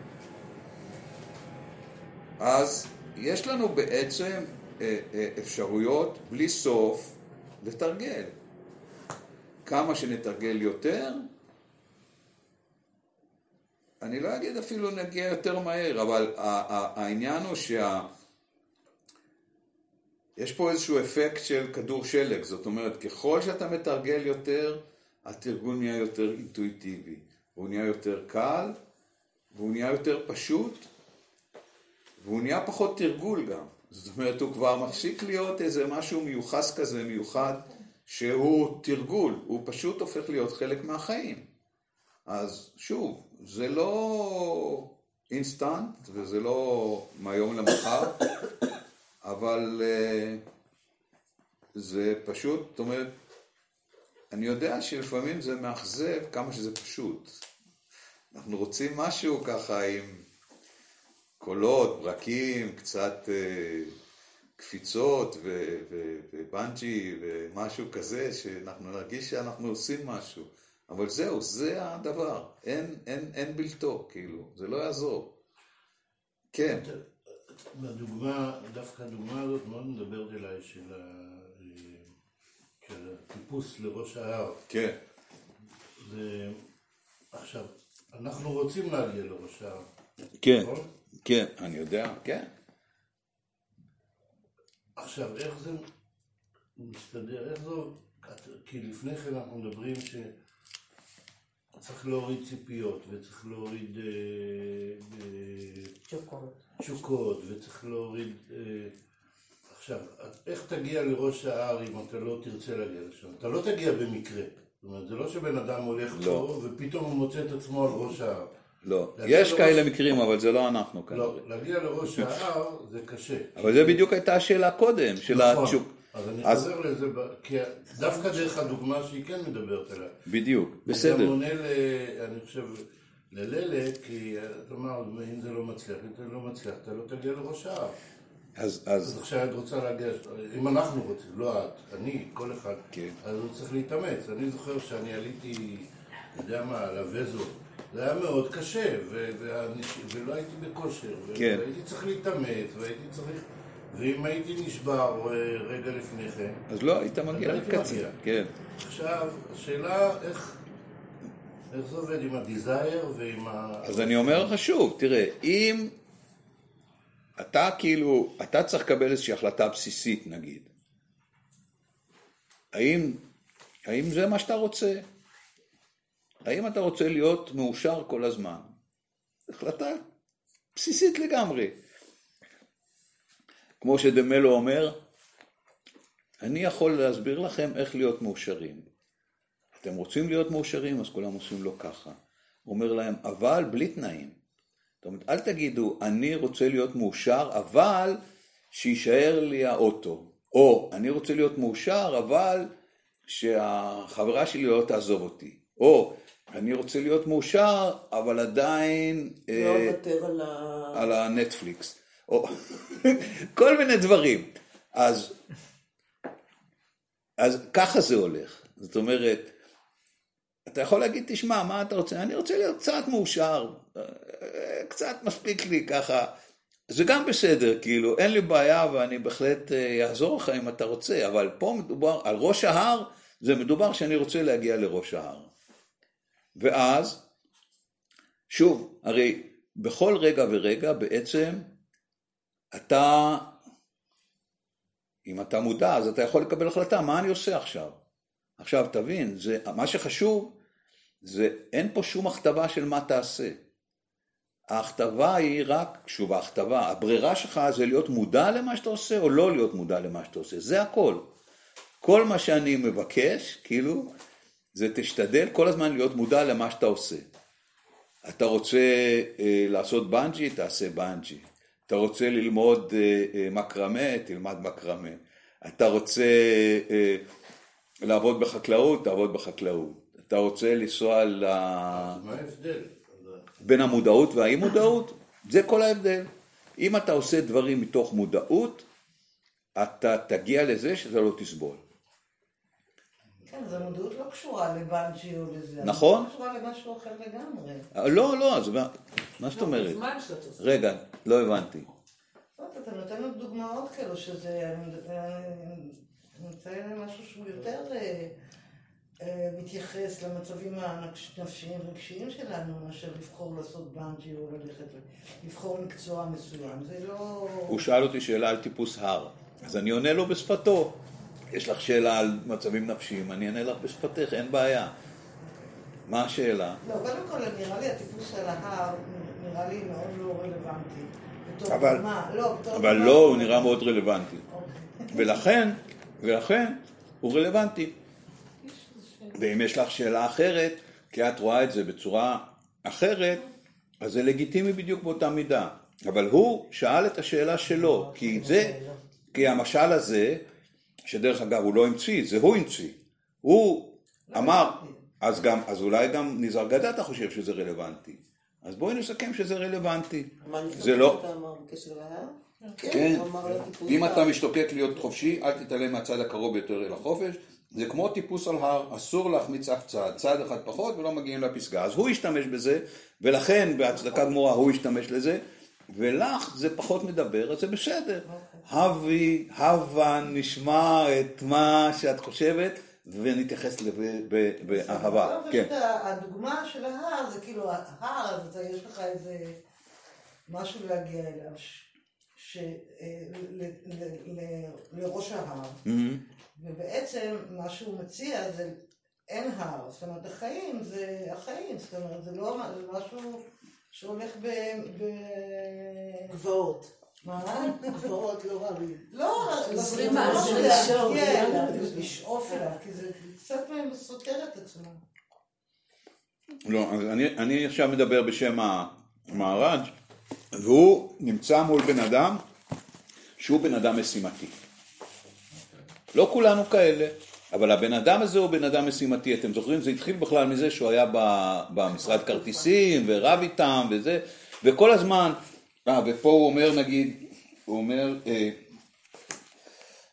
אז יש לנו בעצם אה, אה, אפשרויות בלי סוף לתרגל. כמה שנתרגל יותר, אני לא אגיד אפילו נגיע יותר מהר, אבל העניין הוא שה... יש פה איזשהו אפקט של כדור שלג, זאת אומרת, ככל שאתה מתרגל יותר, התרגול נהיה יותר אינטואיטיבי, הוא נהיה יותר קל, והוא נהיה יותר פשוט, והוא נהיה פחות תרגול גם. זאת אומרת, הוא כבר מפסיק להיות איזה משהו מיוחס כזה, מיוחד, שהוא תרגול, הוא פשוט הופך להיות חלק מהחיים. אז שוב, זה לא אינסטנט וזה לא מהיום למחר, אבל uh, זה פשוט, זאת אומרת, אני יודע שלפעמים זה מאכזב כמה שזה פשוט. אנחנו רוצים משהו ככה עם קולות, ברקים, קצת uh, קפיצות ובנג'י ומשהו כזה, שאנחנו נרגיש שאנחנו עושים משהו. אבל זהו, זה הדבר, אין, אין, אין בלתו, כאילו, זה לא יעזור. כן. בדוגמה, דווקא הדוגמה הזאת מאוד מדברת אליי של, ה, של הטיפוס לראש ההר. כן. זה, עכשיו, אנחנו רוצים להגיע לראש ההר. כן, נכון? כן, אני יודע, כן. עכשיו, איך זה מסתדר, איך זה, כי לפני כן אנחנו מדברים ש... צריך להוריד ציפיות, וצריך להוריד תשוקות, וצריך להוריד... אה, עכשיו, איך תגיע לראש ההר אם אתה לא תרצה להגיע לשם? אתה לא תגיע במקרה. זאת אומרת, זה לא שבן אדם הולך לא. פה ופתאום הוא מוצא את עצמו על ראש ההר. לא, יש לראש... כאלה מקרים, אבל זה לא אנחנו כאן. לא, להגיע לראש ההר זה קשה. אבל זה בדיוק הייתה השאלה קודם, של נכון. התשוק... אז אני אז... חוזר לזה, כי דווקא דרך הדוגמה שהיא כן מדברת עליה. בדיוק, בסדר. אני גם עונה, ל, אני חושב, לללה, כי אתה אומר, אם זה לא מצליח, אם זה לא מצליח, אתה לא תגיע לראש ההר. אז, אז... אז עכשיו את רוצה להגיע, אם אנחנו רוצים, לא את, אני, כל אחד, כן. אז הוא צריך להתאמץ. אני זוכר שאני עליתי, אתה יודע מה, על הווזו. זה היה מאוד קשה, ו- ולא הייתי בכושר, כן. והייתי צריך להתאמץ, והייתי צריך... ואם הייתי נשבר אה, רגע לפני כן... אז לא היית מגיע לקצה, כן. עכשיו, השאלה איך... איך זה עובד עם הדיזייר ועם ה... אז אני אומר לך שוב, תראה, אם אתה כאילו, אתה צריך לקבל איזושהי החלטה בסיסית נגיד. האם, האם זה מה שאתה רוצה? האם אתה רוצה להיות מאושר כל הזמן? החלטה בסיסית לגמרי. כמו שדמלו אומר, אני יכול להסביר לכם איך להיות מאושרים. אתם רוצים להיות מאושרים, אז כולם עושים לו ככה. הוא אומר להם, אבל בלי תנאים. אומרת, אל תגידו, אני רוצה להיות מאושר, אבל שיישאר לי האוטו. או, אני רוצה להיות מאושר, אבל שהחברה שלי לא תעזוב אותי. או, אני רוצה להיות מאושר, אבל עדיין... לא אוותר אה, על ה... על הנטפליקס. או כל מיני דברים. אז, אז ככה זה הולך. זאת אומרת, אתה יכול להגיד, תשמע, מה אתה רוצה? אני רוצה להיות קצת מאושר, קצת מספיק לי ככה. זה גם בסדר, כאילו, אין לי בעיה ואני בהחלט אעזור לך אם אתה רוצה, אבל פה מדובר על ראש ההר, זה מדובר שאני רוצה להגיע לראש ההר. ואז, שוב, הרי בכל רגע ורגע בעצם אתה, אם אתה מודע, אז אתה יכול לקבל החלטה, מה אני עושה עכשיו? עכשיו, תבין, זה, מה שחשוב, זה אין פה שום הכתבה של מה תעשה. ההכתבה היא רק, שוב, ההכתבה, הברירה שלך זה להיות מודע למה שאתה עושה או לא להיות מודע למה שאתה עושה, זה הכל. כל מה שאני מבקש, כאילו, זה תשתדל כל הזמן להיות מודע למה שאתה עושה. אתה רוצה אה, לעשות בנג'י, תעשה בנג'י. אתה רוצה ללמוד אה, אה, מקרמה, תלמד מקרמה. אתה רוצה אה, לעבוד בחקלאות, תעבוד בחקלאות. אתה רוצה לנסוע ל... מה ההבדל? בין המודעות והאי מודעות, זה כל ההבדל. אם אתה עושה דברים מתוך מודעות, אתה תגיע לזה שאתה לא תסבול. כן, אז המודעות לא קשורה לבנג'י או לזה. נכון. המודעות קשורה למשהו אחר לגמרי. לא, לא, אז מה, מה זאת אומרת? שאתה עושה. רגע, לא הבנתי. אומרת, אתה נותן לנו דוגמאות כאלו שזה... אני מציין משהו שהוא יותר אה, אה, מתייחס למצבים הנפשיים רגשיים שלנו, מאשר לבחור לעשות בנג'י או ללכת, לבחור מקצוע מסוים. זה לא... הוא שאל אותי שאלה על טיפוס הר, אז אני עונה לו בשפתו. יש לך שאלה על מצבים נפשיים, אני אענה לך בשפתך, אין בעיה. מה השאלה? לא, קודם כל, נראה לי הטיפוס על ההר, נראה לי מאוד לא רלוונטי. אבל-. לא, אבל לא, הוא נראה מאוד רלוונטי. אוקיי. ולכן, ולכן, הוא רלוונטי. ואם יש לך שאלה אחרת, כי את רואה את זה בצורה אחרת, אז זה לגיטימי בדיוק באותה מידה. אבל הוא שאל את השאלה שלו, כי זה, כי המשל הזה, שדרך אגב הוא לא המציא, זה הוא המציא. הוא אמר, אז גם, אז אולי גם ניזר גדתה חושב שזה רלוונטי. אז בואי נסכם שזה רלוונטי. זה לא- אתה? כן, טיפוס אם. אתה משתוקק להיות חופשי, אל תתעלם מהצד הקרוב ביותר אל החופש. זה כמו טיפוס על הר, אסור להחמיץ אף צד, צד אחד פחות ולא מגיעים לפסגה. אז הוא השתמש בזה, ולכן בהצדקה גמורה הוא השתמש לזה, ולך זה פחות מדבר, אז זה בסדר. הבי, הבה, נשמע את מה שאת חושבת, ונתייחס לזה באהבה. כן. הדוגמה של ההר זה כאילו ההר, אז יש לך איזה משהו להגיע אליו, אה, לראש ההר. ובעצם מה שהוא מציע זה אין הר, זאת אומרת החיים זה החיים, זאת אומרת זה לא זה משהו שהולך ב... ב- גבעות. מה? גבעות לא רבים. לא, זרימה, לא זה לשאוף, להגיע יאללה. אליו, לשאוף אליו, כי זה קצת סותר את עצמו. לא, אז אני, אני עכשיו מדבר בשם המהר"ג' והוא נמצא מול בן אדם שהוא בן אדם משימתי. לא כולנו כאלה, אבל הבן אדם הזה הוא בן אדם משימתי. אתם זוכרים? זה התחיל בכלל מזה שהוא היה במשרד כרטיסים ורב איתם וזה, וכל הזמן, אה, ופה הוא אומר נגיד, הוא אומר, אה,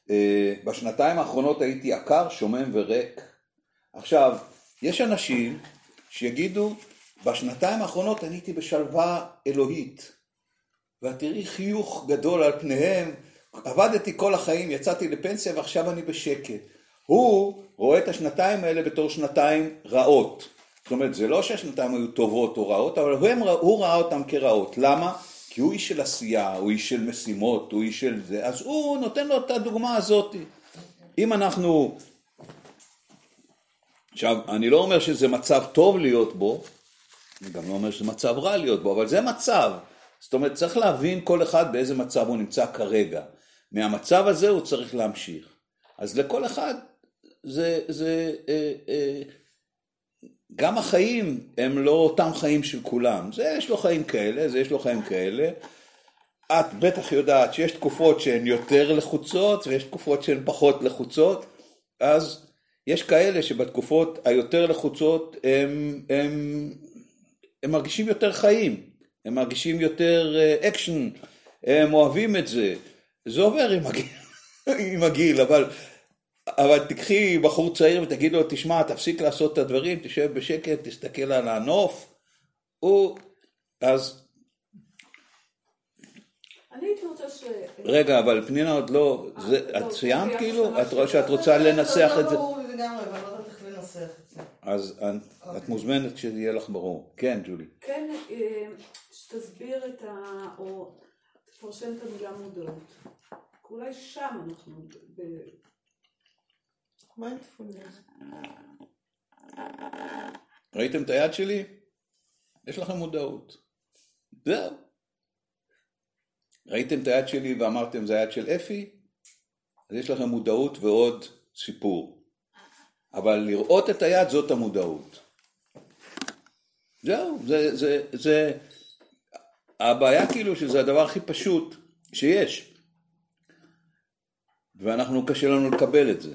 אה, בשנתיים האחרונות הייתי עקר, שומם וריק. עכשיו, יש אנשים שיגידו, בשנתיים האחרונות אני הייתי בשלווה אלוהית. ואת תראי חיוך גדול על פניהם, עבדתי כל החיים, יצאתי לפנסיה ועכשיו אני בשקט. הוא רואה את השנתיים האלה בתור שנתיים רעות. זאת אומרת, זה לא שהשנתיים היו טובות או רעות, אבל הוא, הוא ראה אותן כרעות. למה? כי הוא איש של עשייה, הוא איש של משימות, הוא איש של זה, אז הוא נותן לו את הדוגמה הזאת. אם אנחנו עכשיו, אני לא אומר שזה מצב טוב להיות בו, אני גם לא אומר שזה מצב רע להיות בו, אבל זה מצב. זאת אומרת, צריך להבין כל אחד באיזה מצב הוא נמצא כרגע. מהמצב הזה הוא צריך להמשיך. אז לכל אחד זה, זה אה, אה, גם החיים הם לא אותם חיים של כולם. זה יש לו חיים כאלה, זה יש לו חיים כאלה. את בטח יודעת שיש תקופות שהן יותר לחוצות ויש תקופות שהן פחות לחוצות, אז יש כאלה שבתקופות היותר לחוצות הם, הם, הם מרגישים יותר חיים, הם מרגישים יותר אקשן, הם אוהבים את זה, זה עובר עם הגיל, עם הגיל אבל, אבל תקחי בחור צעיר ותגיד לו, תשמע, תפסיק לעשות את הדברים, תשב בשקט, תסתכל על הנוף, הוא, אז אני הייתי רוצה ש... רגע, אבל פנינה עוד לא, זה, לא, את סיימת כאילו? את רואה שאת רוצה לנסח את זה? לא ברור לי לגמרי, אבל לא יודעת איך לנסח את זה. אז את- את מוזמנת שיהיה לך ברור. כן, ג'ולי. כן, אה, שתסביר את ה... או תפרשן את המילה מודעות. אולי שם אנחנו... ב- מיינדפולנס. ראיתם את היד שלי? יש לכם מודעות. זהו. ראיתם את היד שלי ואמרתם זה היד של אפי? אז יש לכם מודעות ועוד סיפור. אבל לראות את היד זאת המודעות. זהו, זה, זה, זה, הבעיה כאילו שזה הדבר הכי פשוט שיש. ואנחנו, קשה לנו לקבל את זה.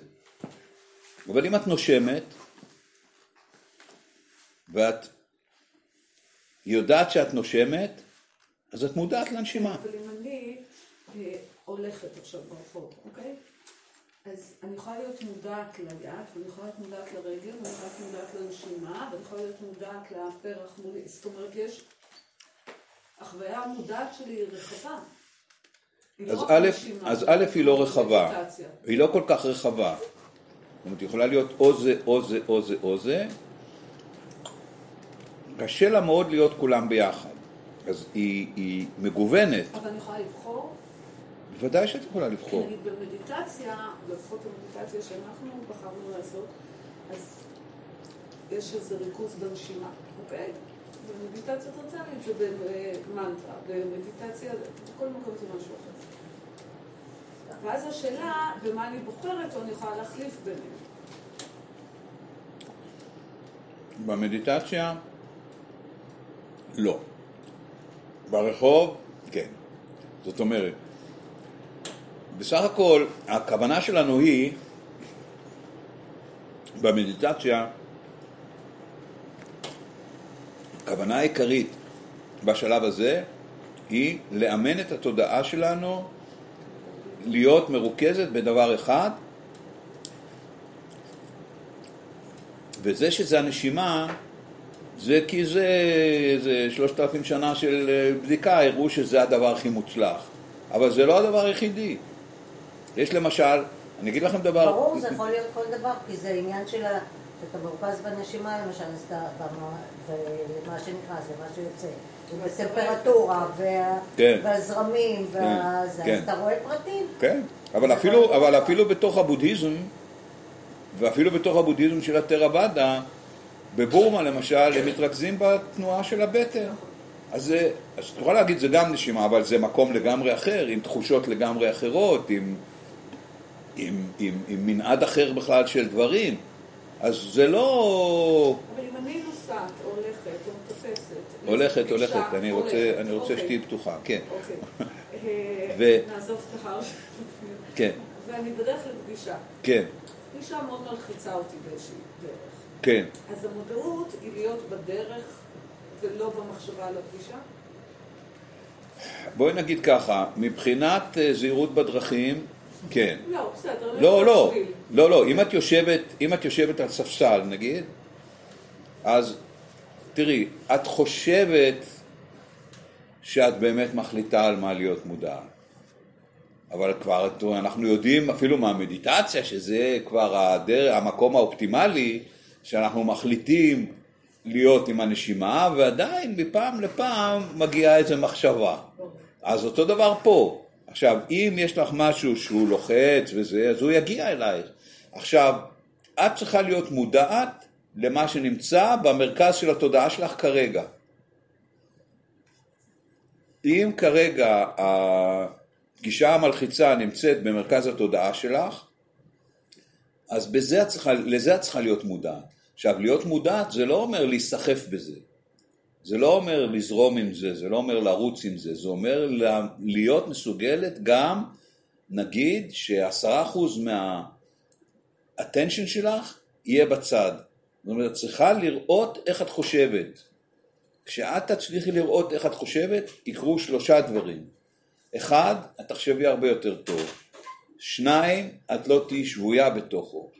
אבל אם את נושמת, ואת יודעת שאת נושמת, אז את מודעת לנשימה. אבל אם אני אה, הולכת עכשיו ברחוב, אוקיי? אז אני יכולה להיות מודעת ליד, ואני יכולה להיות מודעת לרגל, ואני יכולה להיות מודעת לנשימה, ואני יכולה להיות מודעת לפרח מולי. זאת אומרת, יש... החוויה המודעת שלי היא רחבה. היא לא אז רק א', אז א' היא לא רחבה. היא לא כל כך רחבה. זאת אומרת, היא יכולה להיות או זה, או זה, או זה, או זה. קשה לה מאוד להיות כולם ביחד. אז היא, היא מגוונת, אבל אני יכולה לבחור, בוודאי שאת יכולה לבחור. נגיד במדיטציה, לפחות במדיטציה שאנחנו בחרנו לעשות, אז יש איזה ריכוז בנשימה, אוקיי? במדיטציה טרצלית זה במנטרה, במדיטציה, בכל מקום זה משהו אחר. ואז השאלה, במה אני בוחרת, או אני יכולה להחליף ביניהם. במדיטציה, לא. ברחוב, כן. זאת אומרת, בסך הכל, הכוונה שלנו היא, במדיטציה, הכוונה העיקרית בשלב הזה היא לאמן את התודעה שלנו להיות מרוכזת בדבר אחד, וזה שזה הנשימה, זה כי זה, שלושת אלפים שנה של אה, בדיקה, הראו שזה הדבר הכי מוצלח. אבל זה לא הדבר היחידי. יש למשל, אני אגיד לכם דבר... ברור, זה יכול להיות כל דבר, כי זה עניין של ה... אתה מרוכז בנשימה, למשל, אז אתה... שנקרא, זה מה שיוצא. ובטמפרטורה, וה- כן. והזרמים, כן. אז אתה רואה פרטים. כן, אבל אפילו, אבל אפילו בתוך הבודהיזם, ואפילו בתוך הבודהיזם של הטראבאדה, בבורמה למשל, הם מתרכזים בתנועה של הבטן. אז זה, אז אתה יכול להגיד זה גם נשימה, אבל זה מקום לגמרי אחר, עם תחושות לגמרי אחרות, עם, עם, עם, עם מנעד אחר בכלל של דברים. אז זה לא... אבל אם אני נוסעת, הולכת, או מטפסת, הולכת, הולכת, אני רוצה, אני רוצה אוקיי, שתהיי פתוחה, כן, אוקיי. אה, נעזוב את ההר. כן, ואני בדרך לפגישה. כן, פגישה מאוד מלחיצה אותי באיזושהי דרך. כן. אז המודעות היא להיות בדרך ולא במחשבה על הפגישה? בואי נגיד ככה, מבחינת אה, זהירות בדרכים, כן. לא, בסדר. לא, לא. לא, לא, אם את יושבת, אם את יושבת על ספסל נגיד, אז תראי, את חושבת שאת באמת מחליטה על מה להיות מודעת. אבל כבר אנחנו יודעים אפילו מהמדיטציה שזה כבר הדרך, המקום האופטימלי שאנחנו מחליטים להיות עם הנשימה ועדיין מפעם לפעם מגיעה איזו מחשבה. אז אותו דבר פה. עכשיו, אם יש לך משהו שהוא לוחץ וזה, אז הוא יגיע אלייך. עכשיו, את צריכה להיות מודעת למה שנמצא במרכז של התודעה שלך כרגע. אם כרגע הפגישה המלחיצה נמצאת במרכז התודעה שלך, אז בזה את צריכה, לזה את צריכה להיות מודעת. עכשיו, להיות מודעת זה לא אומר להיסחף בזה. זה לא אומר לזרום עם זה, זה לא אומר לרוץ עם זה, זה אומר לה- להיות מסוגלת גם, נגיד, שעשרה אחוז מה-attention שלך יהיה בצד. זאת אומרת, צריכה לראות איך את חושבת. כשאת תצליחי לראות איך את חושבת, יקרו שלושה דברים. אחד, את תחשבי הרבה יותר טוב. שניים, את לא תהיי שבויה בתוכו.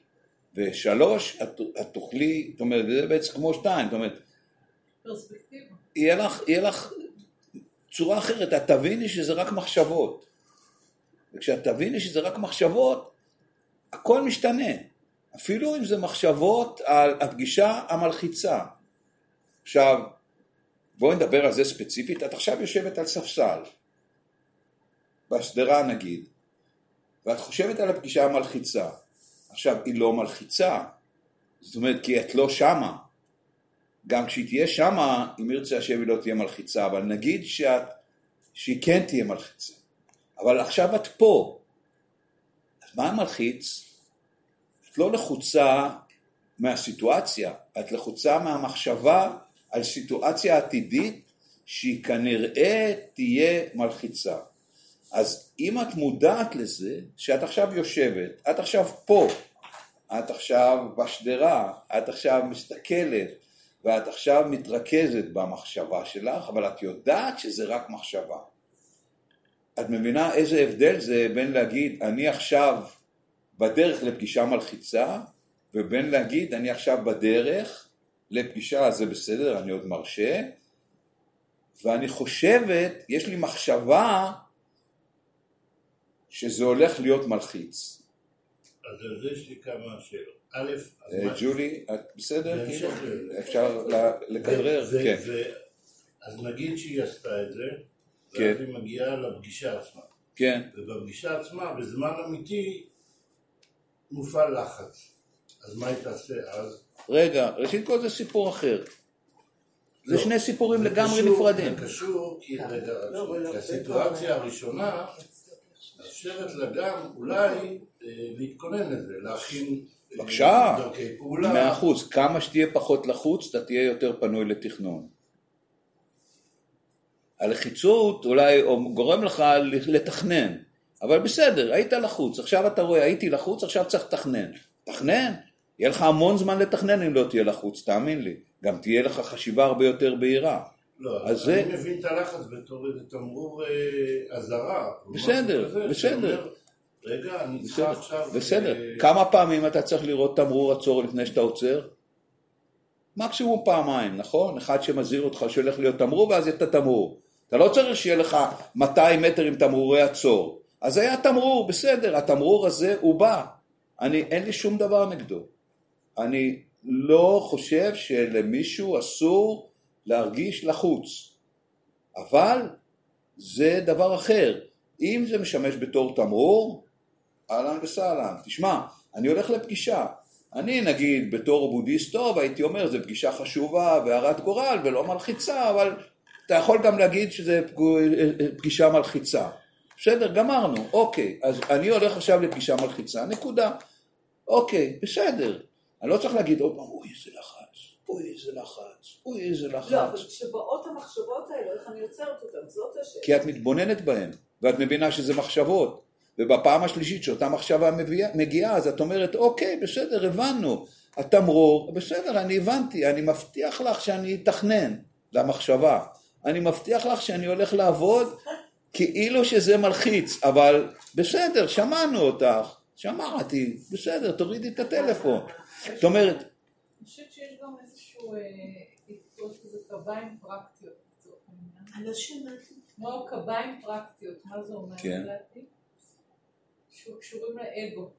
ושלוש, את, את תוכלי, זאת אומרת, זה בעצם כמו שתיים, זאת אומרת, פרספקטיבה. יהיה לך, יהיה לך צורה אחרת, את תביני שזה רק מחשבות. וכשאת תביני שזה רק מחשבות, הכל משתנה. אפילו אם זה מחשבות על הפגישה המלחיצה. עכשיו, בואי נדבר על זה ספציפית. את עכשיו יושבת על ספסל, בשדרה נגיד, ואת חושבת על הפגישה המלחיצה. עכשיו, היא לא מלחיצה, זאת אומרת, כי את לא שמה. גם כשהיא תהיה שמה, אם ירצה השם היא לא תהיה מלחיצה, אבל נגיד שאת, שהיא כן תהיה מלחיצה. אבל עכשיו את פה. אז מה מלחיץ? את לא לחוצה מהסיטואציה, את לחוצה מהמחשבה על סיטואציה עתידית שהיא כנראה תהיה מלחיצה. אז אם את מודעת לזה, שאת עכשיו יושבת, את עכשיו פה, את עכשיו בשדרה, את עכשיו מסתכלת, ואת עכשיו מתרכזת במחשבה שלך, אבל את יודעת שזה רק מחשבה. את מבינה איזה הבדל זה בין להגיד אני עכשיו בדרך לפגישה מלחיצה, ובין להגיד אני עכשיו בדרך לפגישה, זה בסדר, אני עוד מרשה, ואני חושבת, יש לי מחשבה שזה הולך להיות מלחיץ. אז על זה יש לי כמה שאלות. א', אה, ג'ולי, את בסדר? כאילו? אפשר לכדרר? כן. אז נגיד שהיא עשתה את זה, כן. ואז היא מגיעה לפגישה עצמה. כן. ובפגישה עצמה, בזמן אמיתי, מופעל לחץ. אז מה היא תעשה אז? רגע, ראשית כל זה סיפור אחר. זה לא. שני סיפורים לגמרי נפרדים. זה קשור, כי רגע, לא, לא, הסיטואציה הראשונה מאפשרת לה גם אולי אה, להתכונן לזה, להכין אה, בבקשה. מאה אחוז. כמה שתהיה פחות לחוץ, אתה תהיה יותר פנוי לתכנון. הלחיצות אולי גורם לך לתכנן, אבל בסדר, היית לחוץ, עכשיו אתה רואה, הייתי לחוץ, עכשיו צריך לתכנן. תכנן, יהיה לך המון זמן לתכנן אם לא תהיה לחוץ, תאמין לי. גם תהיה לך חשיבה הרבה יותר בהירה. לא, אז אז זה- אני מבין את הלחץ בתור איזה תמרור אה, אזהרה. משהו בסדר, כזה, בסדר. שאומר, רגע, אני צריך בסדר, עכשיו... בסדר. אה, כמה פעמים אתה צריך לראות תמרור עצור לפני שאתה עוצר? מקסימום פעמיים, נכון? אחד שמזהיר אותך שהולך להיות תמרור ואז את התמרור. אתה לא צריך שיהיה לך 200 מטר עם תמרורי עצור. אז היה תמרור, בסדר, התמרור הזה הוא בא. אני, אין לי שום דבר נגדו. אני לא חושב שלמישהו אסור להרגיש לחוץ. אבל זה דבר אחר. אם זה משמש בתור תמרור, אהלן וסהלן. תשמע, אני הולך לפגישה. אני נגיד בתור בודהיסט טוב הייתי אומר זו פגישה חשובה והרת גורל ולא מלחיצה אבל אתה יכול גם להגיד שזו פגישה מלחיצה. בסדר, גמרנו, אוקיי, אז אני הולך עכשיו לפגישה מלחיצה, נקודה. אוקיי, בסדר. אני לא צריך להגיד עוד פעם, אוי איזה לחץ, אוי איזה לחץ, אוי איזה לחץ. לא, אבל כשבאות המחשבות האלה, איך אני עוצרת אותן? זאת השאלה. כי את מתבוננת בהן, ואת מבינה שזה מחשבות. ובפעם השלישית שאותה מחשבה מגיעה, אז את אומרת, אוקיי, בסדר, הבנו. התמרור, בסדר, אני הבנתי, אני מבטיח לך שאני אתכנן למחשבה. אני מבטיח לך שאני הולך לעבוד כאילו שזה מלחיץ, אבל בסדר, שמענו אותך, שמעתי, בסדר, תורידי את הטלפון. זאת אומרת, אני חושבת שיש גם איזשהו, אה, קביים פרקטיות. אני לא שמעתי. כמו קביים פרקטיות, מה זה אומר כן. שקשורים לאגו.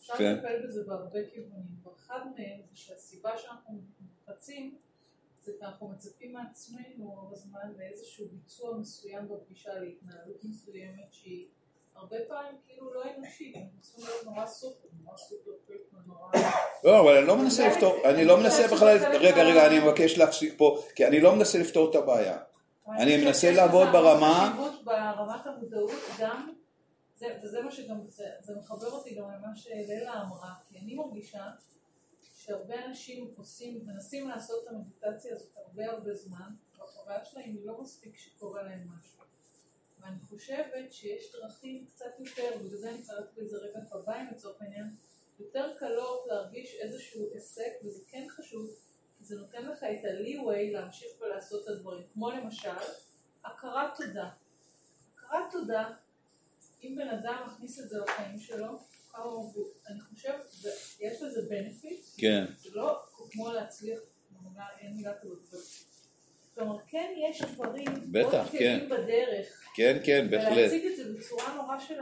אפשר כן. לטפל בזה בהרבה כיוונים, ואחד מהם זה שהסיבה שאנחנו מפצים זה אנחנו מצפים מעצמנו רוב הזמן לאיזשהו ביצוע מסוים בפגישה, להתנהלות מסוימת שהיא הרבה פעמים כאילו לא אנושית, אנחנו צריכים להיות נורא סופר, נורא סופר. לא, אבל אני לא מנסה לפתור, אני לא מנסה בכלל, רגע, רגע, אני מבקש להפסיק פה, כי אני לא מנסה לפתור את הבעיה. אני מנסה לעבוד ברמה- ברמת המודעות גם, זה, וזה מה שגם, זה, זה מחבר אותי גם למה שללה אמרה, כי אני מרגישה שהרבה אנשים עושים, מנסים לעשות את המדיטציה הזאת הרבה הרבה זמן, והחוויה שלהם היא לא מספיק שקורה להם משהו. ואני חושבת שיש דרכים קצת יותר, ובגלל זה אני קראתי לזה רגע קביים לצורך העניין, יותר קלות להרגיש איזשהו הישג, וזה כן חשוב, כי זה נותן לך את ה-leeway להמשיך ולעשות את הדברים. כמו למשל, הכרת תודה. הכרת תודה, אם בן אדם מכניס את זה לחיים שלו, אני חושבת, זה- יש לזה benefit, כן. זה לא כמו להצליח, אין מילה כזאת, אומרת, כן יש דברים, בטח, כן. בדרך, כן, כן, בהחלט. ולהציג את זה בצורה נורא של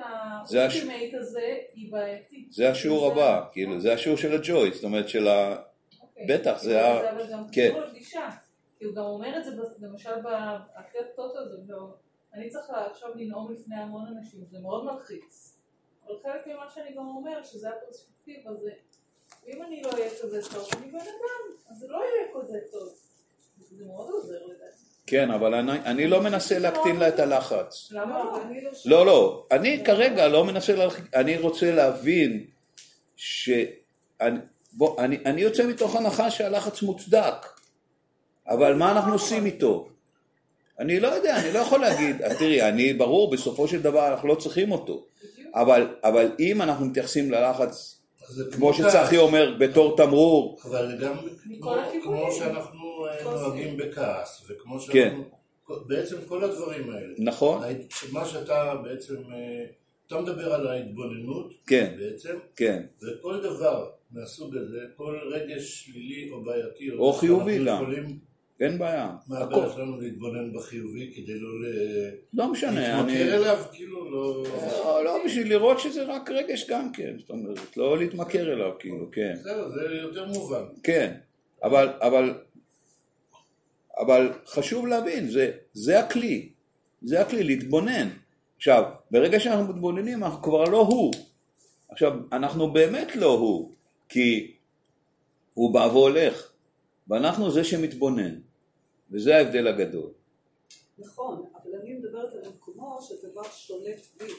זה הש- ה ultimate הזה, היא בעייתית. זה השיעור זה- הבא, כאילו, זה השיעור של הג'וי, זאת אומרת של ה... אוקיי. בטח, זה ה- זה אבל גם כן. קשור לפגישה. כי הוא גם אומר את זה, למשל, בהקלטות הזה, לא- אני צריך עכשיו לנאום לפני המון אנשים, זה מאוד מלחיץ. אבל חלק ממה שאני גם אומר, שזה הפרספקטיבה, זה, אם אני לא אהיה כזה טוב, אני בן אדם, אז לא יהיה כזה טוב. זה מאוד עוזר לדעתי. כן, אבל אני, אני לא מנסה להקטין לה את הלחץ. למה לא? לא לא, אני כרגע לא מנסה, להרחיק, אני רוצה להבין ש... אני, בוא, אני, אני יוצא מתוך הנחה שהלחץ מוצדק, אבל מה אנחנו עושים איתו? אני לא יודע, אני לא יכול להגיד, תראי, אני, ברור, בסופו של דבר אנחנו לא צריכים אותו, אבל, אבל אם אנחנו מתייחסים ללחץ, כמו כעס. שצחי אומר, בתור תמרור, אבל גם כמו, שאנחנו אה, נוהגים בכעס, וכמו כן. שאנחנו, בעצם כל הדברים האלה. נכון? מה שאתה בעצם, אה, אתה מדבר על ההתבוננות, כן, בעצם, כן, וכל דבר מהסוג הזה, כל רגש שלילי או בעייתי, או חיובי אנחנו גם. יכולים, אין בעיה, מה הבעיה שלנו להתבונן בחיובי כדי לא לא משנה, אני... להתמכר אליו, כאילו לא... לא, לא, בשביל לראות שזה רק רגש גם כן, זאת אומרת, לא להתמכר אליו, כאילו, כן. זהו, זה יותר מובן. כן, אבל, אבל, אבל חשוב להבין, זה, זה הכלי, זה הכלי, להתבונן. עכשיו, ברגע שאנחנו מתבוננים, אנחנו כבר לא הוא. עכשיו, אנחנו באמת לא הוא, כי הוא בא והולך, ואנחנו זה שמתבונן, וזה ההבדל הגדול. נכון, אבל אני מדברת על מקומו שדבר שולט בי.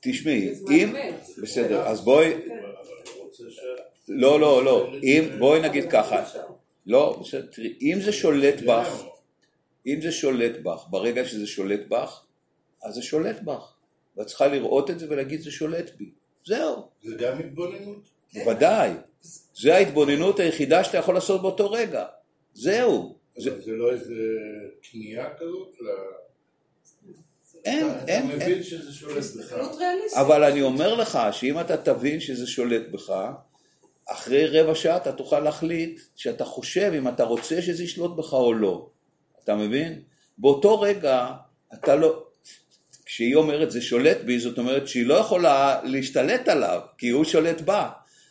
תשמעי, אם... בסדר, אז בואי... כן. לא, לא, לא. אם, בואי נגיד ככה. לא, בסדר, תראי, אם זה שולט בך, אם זה שולט בך, ברגע שזה שולט בך, אז זה שולט בך. ואת צריכה לראות את זה ולהגיד זה שולט בי. זהו, זה גם התבוננות. בוודאי. זה ההתבוננות היחידה שאתה יכול לעשות באותו רגע. זהו. זה, זה לא איזה כניעה כזאת? אין, אתה- אין, אתה אין. מבין שזה שולט בך. ריאליסטית. אבל אני אומר לך שאם אתה תבין שזה שולט בך, אחרי רבע שעה אתה תוכל להחליט שאתה חושב אם אתה רוצה שזה ישלוט בך או לא. אתה מבין? באותו רגע אתה לא... כשהיא אומרת זה שולט בי, זאת אומרת שהיא לא יכולה להשתלט עליו, כי הוא שולט בה.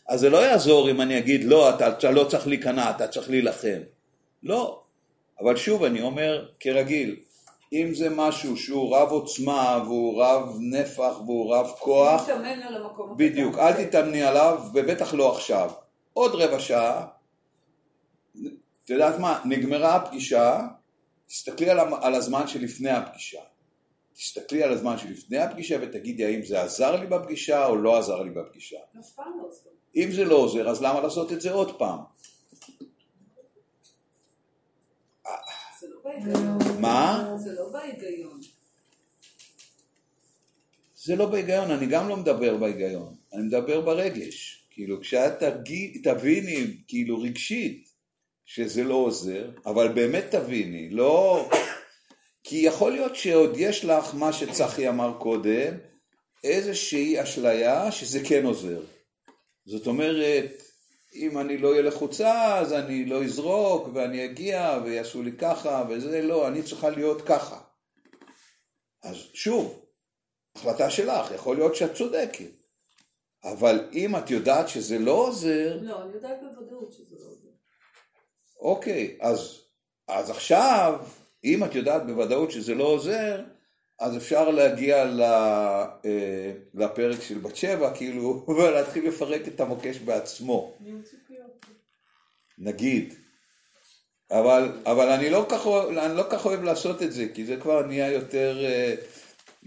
אז זה לא יעזור אם אני אגיד לא, אתה, אתה לא צריך להיכנע, אתה צריך להילחם. לא. אבל שוב, אני אומר, כרגיל, אם זה משהו שהוא רב עוצמה והוא רב נפח והוא רב כוח. בדיוק, אל תתאמני עליו, ובטח לא עכשיו. עוד רבע שעה, את יודעת מה, נגמרה הפגישה, תסתכלי על, על הזמן שלפני הפגישה. תסתכלי על הזמן שלפני הפגישה ותגידי האם זה עזר לי בפגישה או לא עזר לי בפגישה. לא. אם זה לא עוזר, אז למה לעשות את זה עוד פעם? זה לא בהיגיון. מה? זה לא בהיגיון. זה לא בהיגיון, אני גם לא מדבר בהיגיון, אני מדבר ברגש. כאילו, כשאת תביני, כאילו רגשית, שזה לא עוזר, אבל באמת תביני, לא... כי יכול להיות שעוד יש לך מה שצחי אמר קודם, איזושהי אשליה שזה כן עוזר. זאת אומרת, אם אני לא אהיה לחוצה, אז אני לא אזרוק, ואני אגיע, ויעשו לי ככה, וזה לא, אני צריכה להיות ככה. אז שוב, החלטה שלך, יכול להיות שאת צודקת. אבל אם את יודעת שזה לא עוזר, לא, אני יודעת בוודאות שזה לא עוזר. אוקיי, אז, אז עכשיו, אם את יודעת בוודאות שזה לא עוזר, אז אפשר להגיע אה, לפרק של בת שבע, כאילו, ולהתחיל לפרק את המוקש בעצמו. נגיד. אבל, אבל אני לא כך לא כך אוהב לעשות את זה, כי זה כבר נהיה יותר... אה,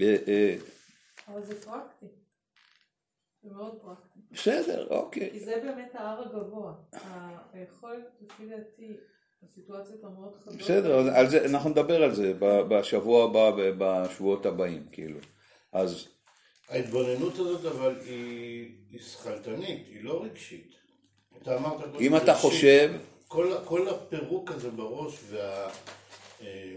אה, אבל זה פרקטי. זה מאוד פרקטי. בסדר, אוקיי. כי זה באמת ההר הגבוה. היכולת, לפי דעתי, בסיטואציות המאוד חדות. בסדר, על זה, אנחנו נדבר על זה ב- בשבוע הבא ובשבועות הבאים, כאילו. אז ההתבוננות הזאת אבל היא, היא שכלתנית, היא לא רגשית. אתה אמרת קודם אם אתה רגשית. חושב, כל, כל הפירוק הזה בראש וה... אה,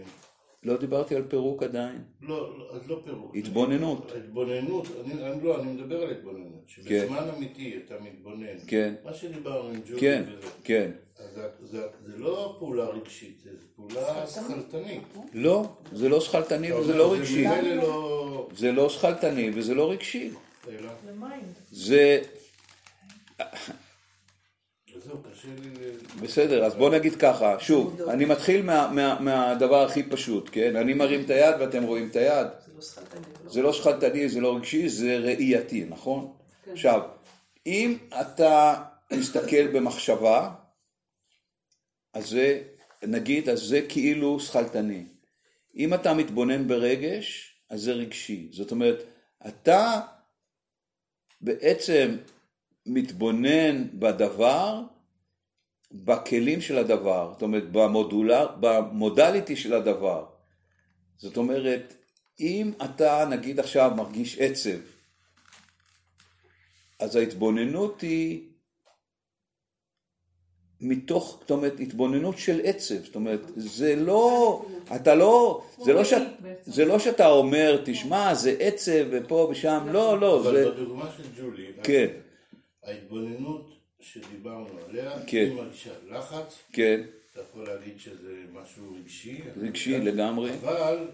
לא דיברתי על פירוק עדיין. לא, לא, אז לא פירוק. התבוננות. התבוננות, אני, אני לא, אני מדבר על התבוננות. שבזמן אמיתי אתה מתבונן. כן. מה שדיברנו עם ג'ודי כן, וזה. כן. אז זה, זה, זה לא פעולה רגשית, זה פעולה שכלתנית. לא, זה לא שכלתני וזה לא רגשי. זה לא... לא שכלתני וזה לא רגשי. זה... בסדר, אז בוא נגיד ככה, שוב, אני מתחיל מה- מה- מהדבר הכי פשוט, כן? אני מרים את היד ואתם רואים את היד. זה לא שכלתני. זה לא שכלתני, זה לא רגשי, זה ראייתי, נכון? עכשיו, אם אתה מסתכל במחשבה, אז זה נגיד, אז זה כאילו שכלתני. אם אתה מתבונן ברגש, אז זה רגשי. זאת אומרת, אתה בעצם מתבונן בדבר, בכלים של הדבר, זאת אומרת, במודולר, במודליטי של הדבר. זאת אומרת, אם אתה נגיד עכשיו מרגיש עצב, אז ההתבוננות היא מתוך, זאת אומרת, התבוננות של עצב, זאת אומרת, זה לא, אתה לא, זה לא, שאת, זה לא שאתה אומר, תשמע, זה עצב ופה ושם, לא, לא, אבל זה, בדוגמה של ג'ולי, כן, ההתבוננות שדיברנו עליה, כן. היא מרגישה לחץ, כן, אתה יכול להגיד שזה משהו רגשי, רגשי לגמרי. אבל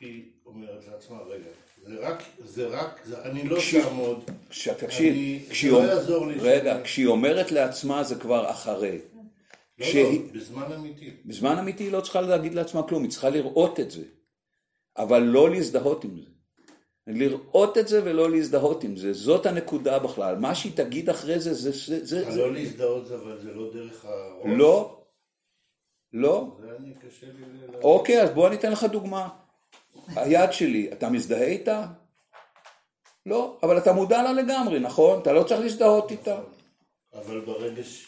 היא אומרת לעצמה, רגע, זה רק, זה רק, זה, אני לא כשהיא- תעמוד, כש- תקשיב, אני- כשהיא זה לא יעזור לי רגע, שאני- כשהיא אומרת לעצמה זה כבר אחרי. לא, כשהיא- לא, בזמן אמיתי. בזמן אמיתי היא לא צריכה להגיד לעצמה כלום, היא צריכה לראות את זה, אבל לא להזדהות עם זה. לראות את זה ולא להזדהות עם זה, זאת הנקודה בכלל. מה שהיא תגיד אחרי זה, זה... זה, זה, זה לא להזדהות זה, אבל זה לא דרך הראש. לא, לא. זה אני קשה לי ל... אוקיי, אז בוא אני אתן לך דוגמה. היד שלי, אתה מזדהה איתה? לא, אבל אתה מודע לה לגמרי, נכון? אתה לא צריך להזדהות איתה. אבל ברגע ש...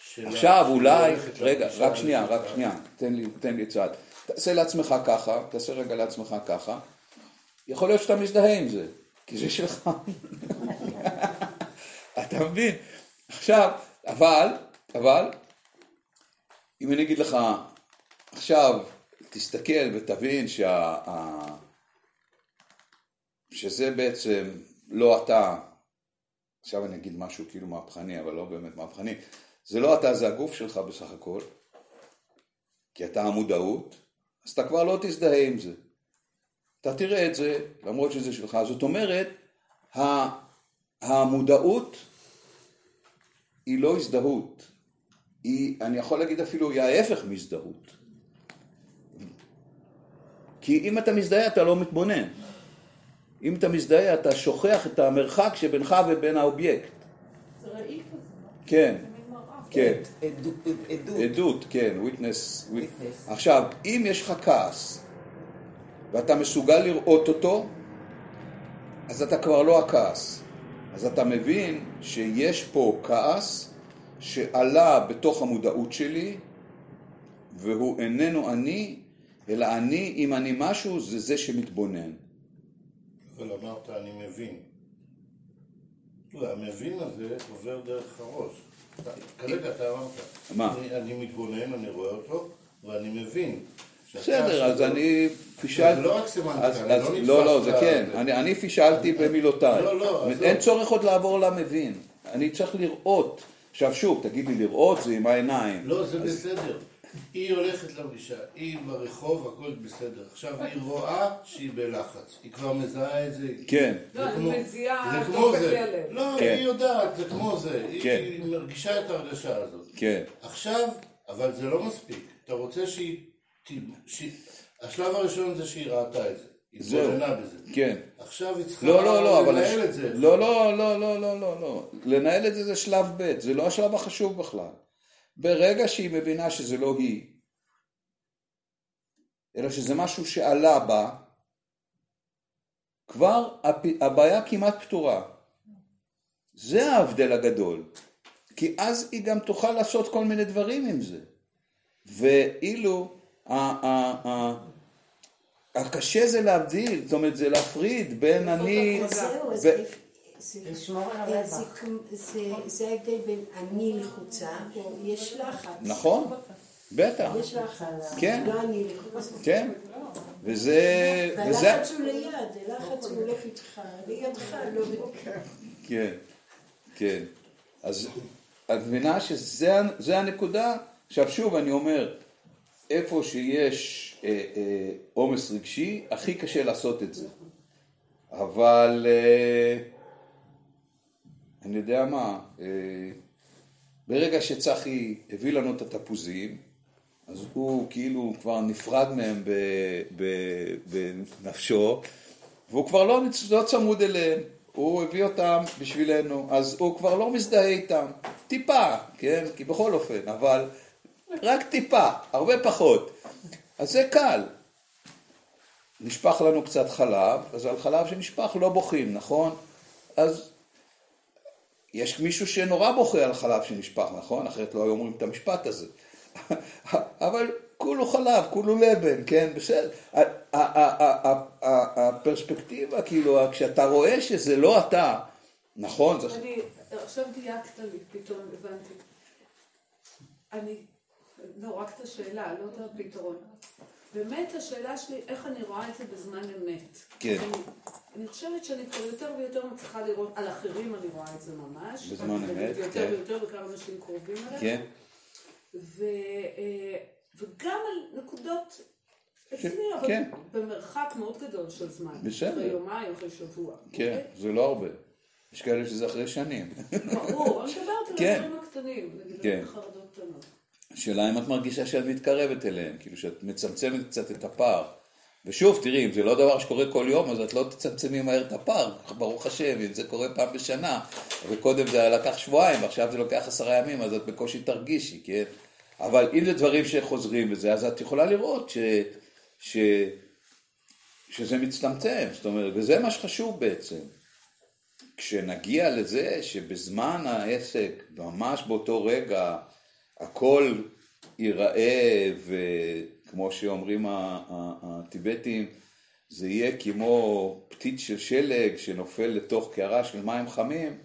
שלה- עכשיו אולי, רגע, רק שנייה, רק שנייה, תן לי, תן לי צעד. תעשה לעצמך ככה, תעשה רגע לעצמך ככה. יכול להיות שאתה מזדהה עם זה, כי זה שלך. אתה מבין? עכשיו, אבל, אבל, אם אני אגיד לך, עכשיו, תסתכל ותבין שה... שזה בעצם לא אתה, עכשיו אני אגיד משהו כאילו מהפכני, אבל לא באמת מהפכני, זה לא אתה, זה הגוף שלך בסך הכל, כי אתה המודעות, אז אתה כבר לא תזדהה עם זה. אתה תראה את זה, למרות שזה שלך. זאת אומרת, המודעות היא לא הזדהות, היא, אני יכול להגיד אפילו, היא ההפך מהזדהות. כי אם אתה מזדהה אתה לא מתבונן. אם אתה מזדהה אתה שוכח את המרחק שבינך ובין האובייקט. זה ראי כזה, לא? כן. כן. עדות, עדות. כן, witness. Witness. עכשיו, אם יש לך כעס ואתה מסוגל לראות אותו, אז אתה כבר לא הכעס. אז אתה מבין שיש פה כעס שעלה בתוך המודעות שלי, והוא איננו אני, אלא אני, אם אני משהו, זה זה שמתבונן. אבל אמרת, אני מבין. לא, המבין הזה עובר דרך הראש. כרגע אתה אמרת. מה? אני, אני מתבונן, אני רואה אותו, ואני מבין. בסדר, אז אני זה פישלתי. לא רק סמנטיקה, אני לא נתפס לא, לא, זה כן, אני אני פישלתי במילותיי. לא, לא, אין. צורך עוד לעבור למבין, אני צריך לראות. עכשיו שוב, תגיד לי, לראות זה עם העיניים. לא, זה בסדר. היא הולכת לפגישה, היא ברחוב, הכל בסדר. עכשיו היא רואה שהיא בלחץ. היא כבר מזהה את זה. כן, לא, כמו- מזיעה כמו זה. לא, כן. היא יודעת, זה כמו זה. היא- כן. היא מרגישה את ההרגשה הזאת. כן, עכשיו, אבל זה לא מספיק. אתה רוצה שהיא... השלב הראשון זה שהיא ראתה את זה. היא זהו. התבוננה בזה. כן. עכשיו היא צריכה לא, לא, לא, אבל... לנהל את זה. לא, לא, לא, לא, לא, לא, לא. לנהל את זה זה שלב ב', זה לא השלב החשוב בכלל. ברגע שהיא מבינה שזה לא היא, אלא שזה משהו שעלה בה, כבר הבעיה כמעט פתורה. זה ההבדל הגדול. כי אז היא גם תוכל לעשות כל מיני דברים עם זה. ואילו הקשה זה להבדיל, זאת אומרת זה להפריד בין אני... זהו, אז לשמור על זה- הרווח. זה- זה ההבדל בין אני לחוצה, או יש לחץ. נכון, בטח, יש לחץ, כן. לא אני לחוצה. כן, וזה... וזה... והלחץ הוא ליד, זה לחץ הוא הולך איתך, לידך, לא לידך. כן, כן. אז את מבינה שזה הנקודה? עכשיו שוב אני אומר, איפה שיש אה, אה, עומס רגשי, הכי קשה לעשות את זה. אבל אה, אני יודע מה, אה, ברגע שצחי הביא לנו את התפוזים, אז הוא כאילו כבר נפרד מהם בנפשו, והוא כבר לא, לא צמוד אליהם, הוא הביא אותם בשבילנו, אז הוא כבר לא מזדהה איתם, טיפה, כן, כי בכל אופן, אבל רק טיפה, הרבה פחות. אז זה קל. נשפך לנו קצת חלב, אז על חלב שנשפך לא בוכים, נכון? אז יש מישהו שנורא בוכה על חלב שנשפך, נכון? אחרת לא היו אומרים את המשפט הזה. אבל כולו חלב, כולו לבן, כן? בסדר. הפרספקטיבה, כאילו, כשאתה רואה שזה לא אתה, נכון? אני, עכשיו דייקת לי, פתאום הבנתי. אני, לא, רק את השאלה, לא את הפתרון. באמת השאלה שלי, איך אני רואה את זה בזמן אמת. כן. אני, חושבת שאני כבר יותר ויותר מצליחה לראות, על אחרים אני רואה את זה ממש. בזמן אמת, יותר כן. ויותר וכמה אנשים קרובים אליי. כן. ו, אה, וגם על נקודות אצלי, אבל כן. במרחק מאוד גדול של זמן. בסדר. אחרי יומיים, אחרי שבוע. כן, אוקיי? זה לא הרבה. יש כאלה שזה אחרי שנים. ברור, אני מדברת על כן. הדברים הקטנים, נגיד כן. חרדות קטנות. השאלה אם את מרגישה שאת מתקרבת אליהם, כאילו שאת מצמצמת קצת את הפער. ושוב, תראי, אם זה לא דבר שקורה כל יום, אז את לא תצמצמי מהר את הפער, ברוך השם, אם זה קורה פעם בשנה, וקודם זה לקח שבועיים, ועכשיו זה לוקח עשרה ימים, אז את בקושי תרגישי, כן? אבל אם זה דברים שחוזרים וזה, אז את יכולה לראות ש, ש, שזה מצטמצם, זאת אומרת, וזה מה שחשוב בעצם. כשנגיע לזה שבזמן העסק, ממש באותו רגע, הכל ייראה, וכמו שאומרים הטיבטים, זה יהיה כמו פתית של שלג שנופל לתוך קערה של מים חמים.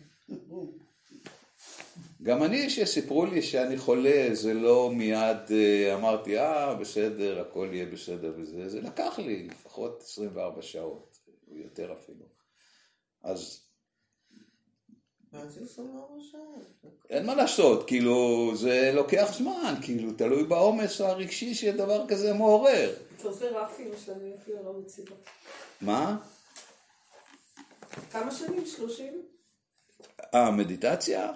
גם אני, שסיפרו לי שאני חולה, זה לא מיד אה, אמרתי, אה, בסדר, הכל יהיה בסדר וזה, זה לקח לי לפחות 24 שעות, יותר אפילו. אז מה זה 24 שעות? אין מה לעשות, כאילו, זה לוקח זמן, כאילו, תלוי בעומס הרגשי שדבר כזה מעורר. אתה עושה רפים שאני אפילו לא מציבה. מה? כמה שנים? שלושים? אה, מדיטציה?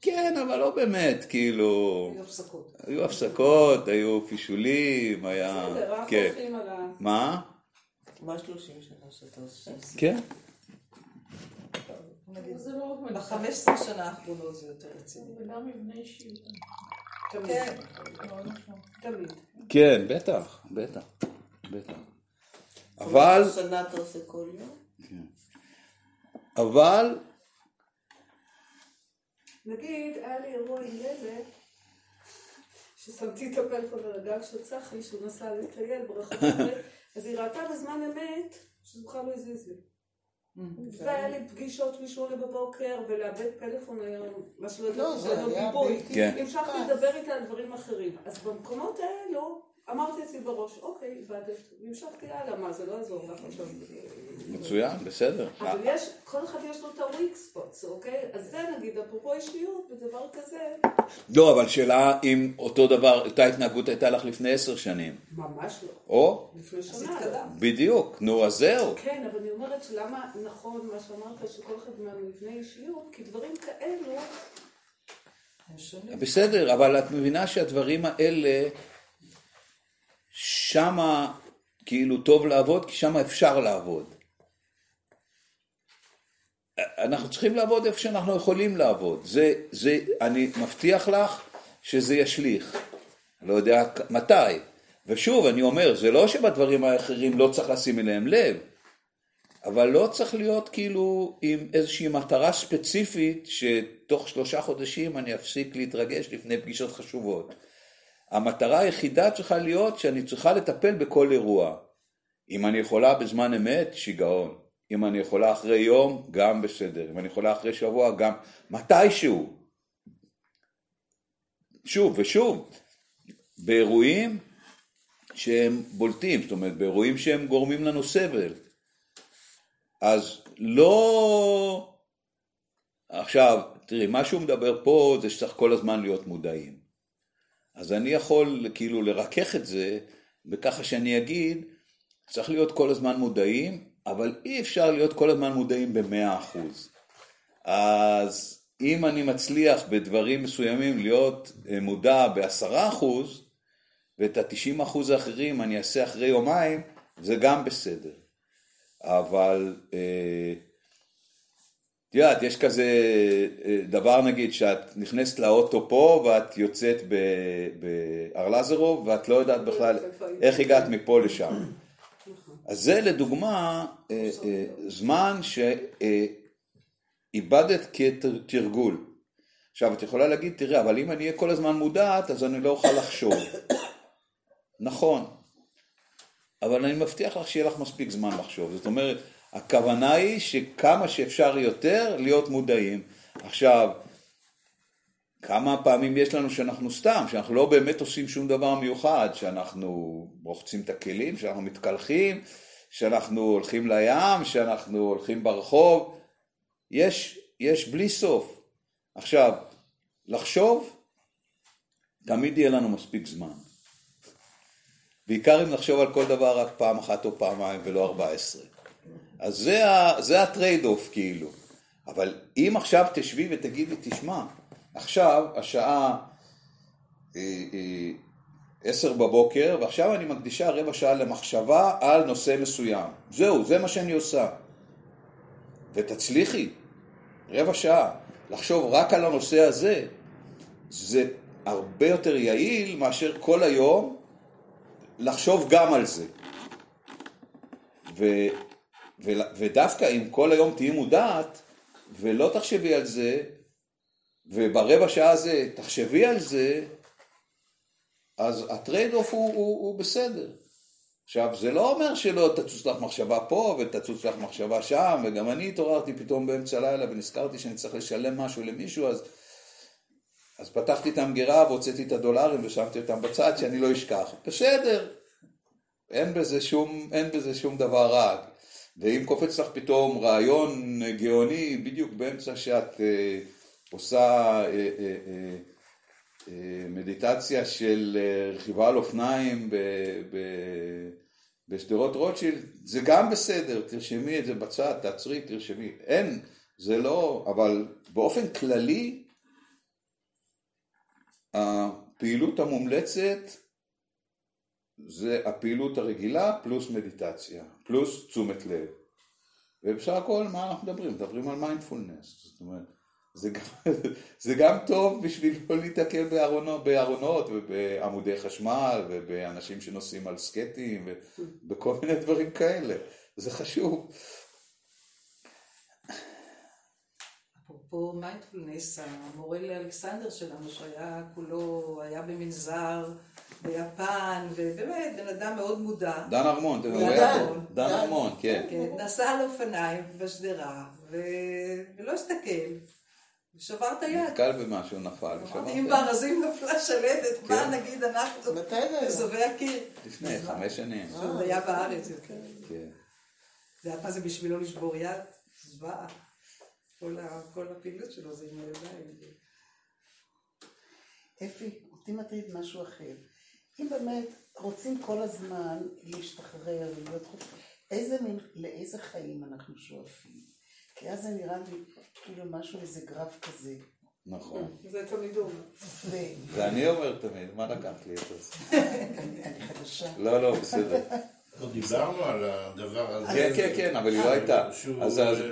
כן, אבל לא באמת, כאילו... היו הפסקות. היו הפסקות, היו פישולים, היה... בסדר, רק כן. הולכים על ה... מה? מה 30 שנה שאתה עושה? כן. זה לא רק ב-15 שנה האחרונות זה יותר רציני. וגם מבנה אישיות. כן. מאוד משמעותי. תמיד. כן, בטח, בטח, בטח. אבל, 15 שנה אתה עושה כל יום? אבל, נגיד, היה לי אירוע עם ילד, ששמתי את הפלאפון על הגג של צחי, שהוא נסע לטייל ברחוב הזה, אז היא ראתה בזמן אמת, שזה בכלל לא הזיז לי. והיה לי פגישות משמונה בבוקר, ולאבד פלאפון היום, מה שלא לא, ידעתי זה היה. בלתי כן. המשכתי לדבר איתה על דברים אחרים. אז במקומות האלו, אמרתי אצלי בראש, אוקיי, איבדת, והמשכתי הלאה, מה, זה לא יעזור לך עכשיו. מצוין, בסדר. אבל יש, כל אחד יש לו את ה-weak spots, אוקיי? אז זה נגיד, אפרופו אישיות, בדבר כזה, לא, אבל שאלה אם אותו דבר, אותה התנהגות הייתה לך לפני עשר שנים. ממש לא. או, לפני אז שנה. התקדמת. בדיוק, נו, אז זהו. כן, אבל אני אומרת שלמה נכון מה שאמרת, שכל אחד מהמבנה אישיות, כי דברים כאלו. בסדר, אבל את מבינה שהדברים האלה, שמה כאילו טוב לעבוד, כי שמה אפשר לעבוד. אנחנו צריכים לעבוד איפה שאנחנו יכולים לעבוד. זה, זה, אני מבטיח לך שזה ישליך. לא יודע מתי. ושוב, אני אומר, זה לא שבדברים האחרים לא צריך לשים אליהם לב, אבל לא צריך להיות כאילו עם איזושהי מטרה ספציפית שתוך שלושה חודשים אני אפסיק להתרגש לפני פגישות חשובות. המטרה היחידה צריכה להיות שאני צריכה לטפל בכל אירוע. אם אני יכולה בזמן אמת, שיגעון. אם אני יכולה אחרי יום, גם בסדר. אם אני יכולה אחרי שבוע, גם מתישהו. שוב ושוב, באירועים שהם בולטים, זאת אומרת, באירועים שהם גורמים לנו סבל. אז לא... עכשיו, תראי, מה שהוא מדבר פה זה שצריך כל הזמן להיות מודעים. אז אני יכול כאילו לרכך את זה בככה שאני אגיד, צריך להיות כל הזמן מודעים, אבל אי אפשר להיות כל הזמן מודעים במאה אחוז. אז אם אני מצליח בדברים מסוימים להיות אה, מודע בעשרה אחוז, ואת התשעים אחוז האחרים אני אעשה אחרי יומיים, זה גם בסדר. אבל אה, את יודעת, יש כזה אה, דבר נגיד שאת נכנסת לאוטו פה ואת יוצאת בארלזרוב ואת לא יודעת בכלל איך הגעת מפה לשם. אז זה לדוגמה אה, אה, זמן שאיבדת כתרגול. עכשיו את יכולה להגיד, תראה, אבל אם אני אהיה כל הזמן מודעת אז אני לא אוכל לחשוב. נכון, אבל אני מבטיח לך שיהיה לך מספיק זמן לחשוב. זאת אומרת, הכוונה היא שכמה שאפשר יותר להיות מודעים. עכשיו, כמה פעמים יש לנו שאנחנו סתם, שאנחנו לא באמת עושים שום דבר מיוחד, שאנחנו רוחצים את הכלים, שאנחנו מתקלחים, שאנחנו הולכים לים, שאנחנו הולכים ברחוב, יש, יש בלי סוף. עכשיו, לחשוב, תמיד יהיה לנו מספיק זמן. בעיקר אם נחשוב על כל דבר רק פעם אחת או פעמיים ולא ארבע עשרה. אז זה, ה- זה ה trade off כאילו. אבל אם עכשיו תשבי ותגידי, תשמע, עכשיו השעה אה, אה, עשר בבוקר, ועכשיו אני מקדישה רבע שעה למחשבה על נושא מסוים. זהו, זה מה שאני עושה. ותצליחי, רבע שעה, לחשוב רק על הנושא הזה, זה הרבה יותר יעיל מאשר כל היום לחשוב גם על זה. ו, ודווקא אם כל היום תהיי מודעת ולא תחשבי על זה, וברבע שעה הזה תחשבי על זה, אז ה trade off הוא, הוא, הוא בסדר. עכשיו, זה לא אומר שלא תצוץ לך מחשבה פה ותצוץ לך מחשבה שם, וגם אני התעוררתי פתאום באמצע הלילה ונזכרתי שאני צריך לשלם משהו למישהו, אז, אז פתחתי את המגירה והוצאתי את הדולרים ושמתי אותם בצד שאני לא אשכח. בסדר, אין בזה שום, אין בזה שום דבר רע. ואם קופץ לך פתאום רעיון גאוני בדיוק באמצע שאת אה, עושה אה, אה, אה, אה, מדיטציה של אה, רכיבה על אופניים בשדרות רוטשילד, זה גם בסדר, תרשמי את זה בצד, תעצרי, תרשמי. אין, זה לא, אבל באופן כללי, הפעילות המומלצת זה הפעילות הרגילה פלוס מדיטציה, פלוס תשומת לב. ובסך הכל, מה אנחנו מדברים? מדברים על מיינדפולנס. זאת אומרת, זה גם, זה גם טוב בשביל לא להתקל בארונות, בארונות ובעמודי חשמל ובאנשים שנוסעים על סקטים ובכל מיני דברים כאלה. זה חשוב. אפרופו מיינדפולנס, המורה לאלכסנדר שלנו, שהיה כולו, היה במנזר ביפן, ובאמת, בן אדם מאוד מודע. דן ארמון, אתה רואה. אותו? דן ארמון, כן. כן, נסע על אופניים בשדרה, ו- ולא הסתכל, ושבר את היד. נתקל במשהו, נפל. אמרתי, אם. בארזים נפלה שלדת, מה כן. נגיד אנחנו? מתי זה היה? אזובי הקיר. לפני חמש שנים. שהוא היה בארץ יותר. כן. זה היה מה זה בשבילו לשבור יד? זוועה. כל ה- כל הפעילות שלו זה עם הידיים. אפי, אותי מטריד משהו אחר. אם באמת רוצים כל הזמן להשתחרר ולהיות חופשי, איזה מין, לאיזה חיים אנחנו שואפים? כי אז זה נראה לי כאילו משהו, איזה גרף כזה. נכון. זה תמיד הוא. ו- ואני אומר תמיד, מה לקחת לי את זה? אני חדשה. לא, לא, בסדר. לא דיברנו על הדבר הזה. כן, כן, כן, אבל היא לא הייתה. שהוא-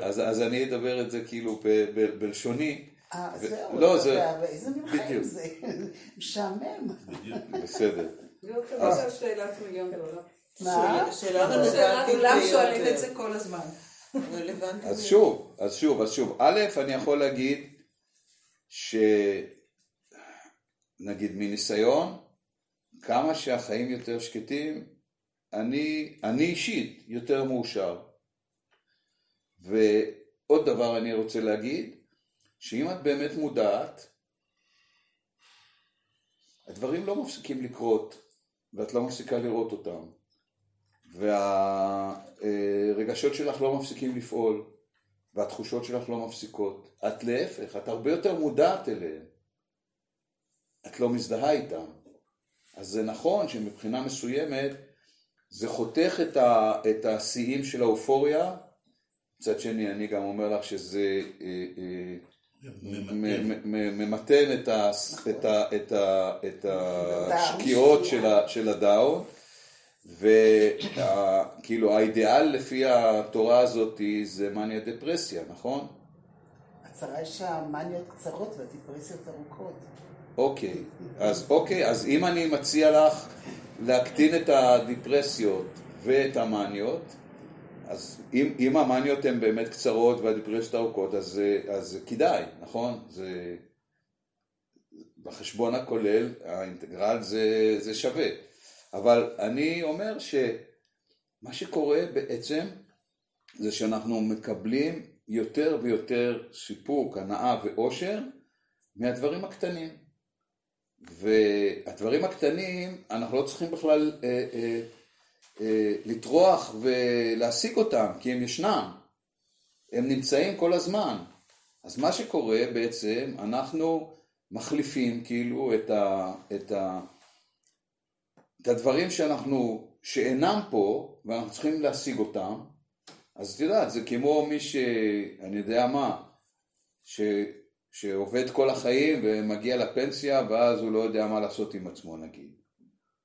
אז- אני אדבר את זה כאילו בלשוני. אה, זהו, לא, אתה זה-. זה? משעמם. בסדר. לא כזה שאלת מיליון דולר. מה? שאלה שאלה, רלוונטית כולם שואלים ביותר. את זה כל הזמן. רלוונטית אז. שוב, אז שוב, אז שוב. א', אני יכול להגיד ש... נגיד מניסיון, כמה שהחיים יותר שקטים, אני, אני אישית יותר מאושר. ועוד דבר אני רוצה להגיד, שאם את באמת מודעת, הדברים לא מפסיקים לקרות, ואת לא מפסיקה לראות אותם. והרגשות שלך לא מפסיקים לפעול, והתחושות שלך לא מפסיקות. את להפך, את הרבה יותר מודעת אליהן. את לא מזדהה איתן. אז זה נכון שמבחינה מסוימת זה חותך את, ה, את השיאים של האופוריה. מצד שני, אני גם אומר לך שזה אה, אה, ממתן את, השקיעות של, ה, של הדאון. וכאילו האידיאל לפי התורה הזאת זה מניה דפרסיה, נכון? הצרה היא שהמאניות קצרות והדיפרסיות ארוכות. אוקיי, אז אוקיי, אז אם אני מציע לך להקטין את הדיפרסיות ואת המאניות, אז אם, אם המאניות הן באמת קצרות והדיפרסיות ארוכות, אז, אז כדאי, נכון? זה... בחשבון הכולל, האינטגרל זה, זה שווה. אבל אני אומר שמה שקורה בעצם זה שאנחנו מקבלים יותר ויותר סיפוק, הנאה ואושר מהדברים הקטנים. והדברים הקטנים, אנחנו לא צריכים בכלל אה, אה, אה, לטרוח ולהשיג אותם, כי הם ישנם. הם נמצאים כל הזמן. אז מה שקורה בעצם, אנחנו מחליפים כאילו את, ה, את, ה, את הדברים שאנחנו, שאינם פה, ואנחנו צריכים להשיג אותם. אז את יודעת, זה כמו מי ש... אני יודע מה, ש... שעובד כל החיים ומגיע לפנסיה ואז הוא לא יודע מה לעשות עם עצמו נגיד,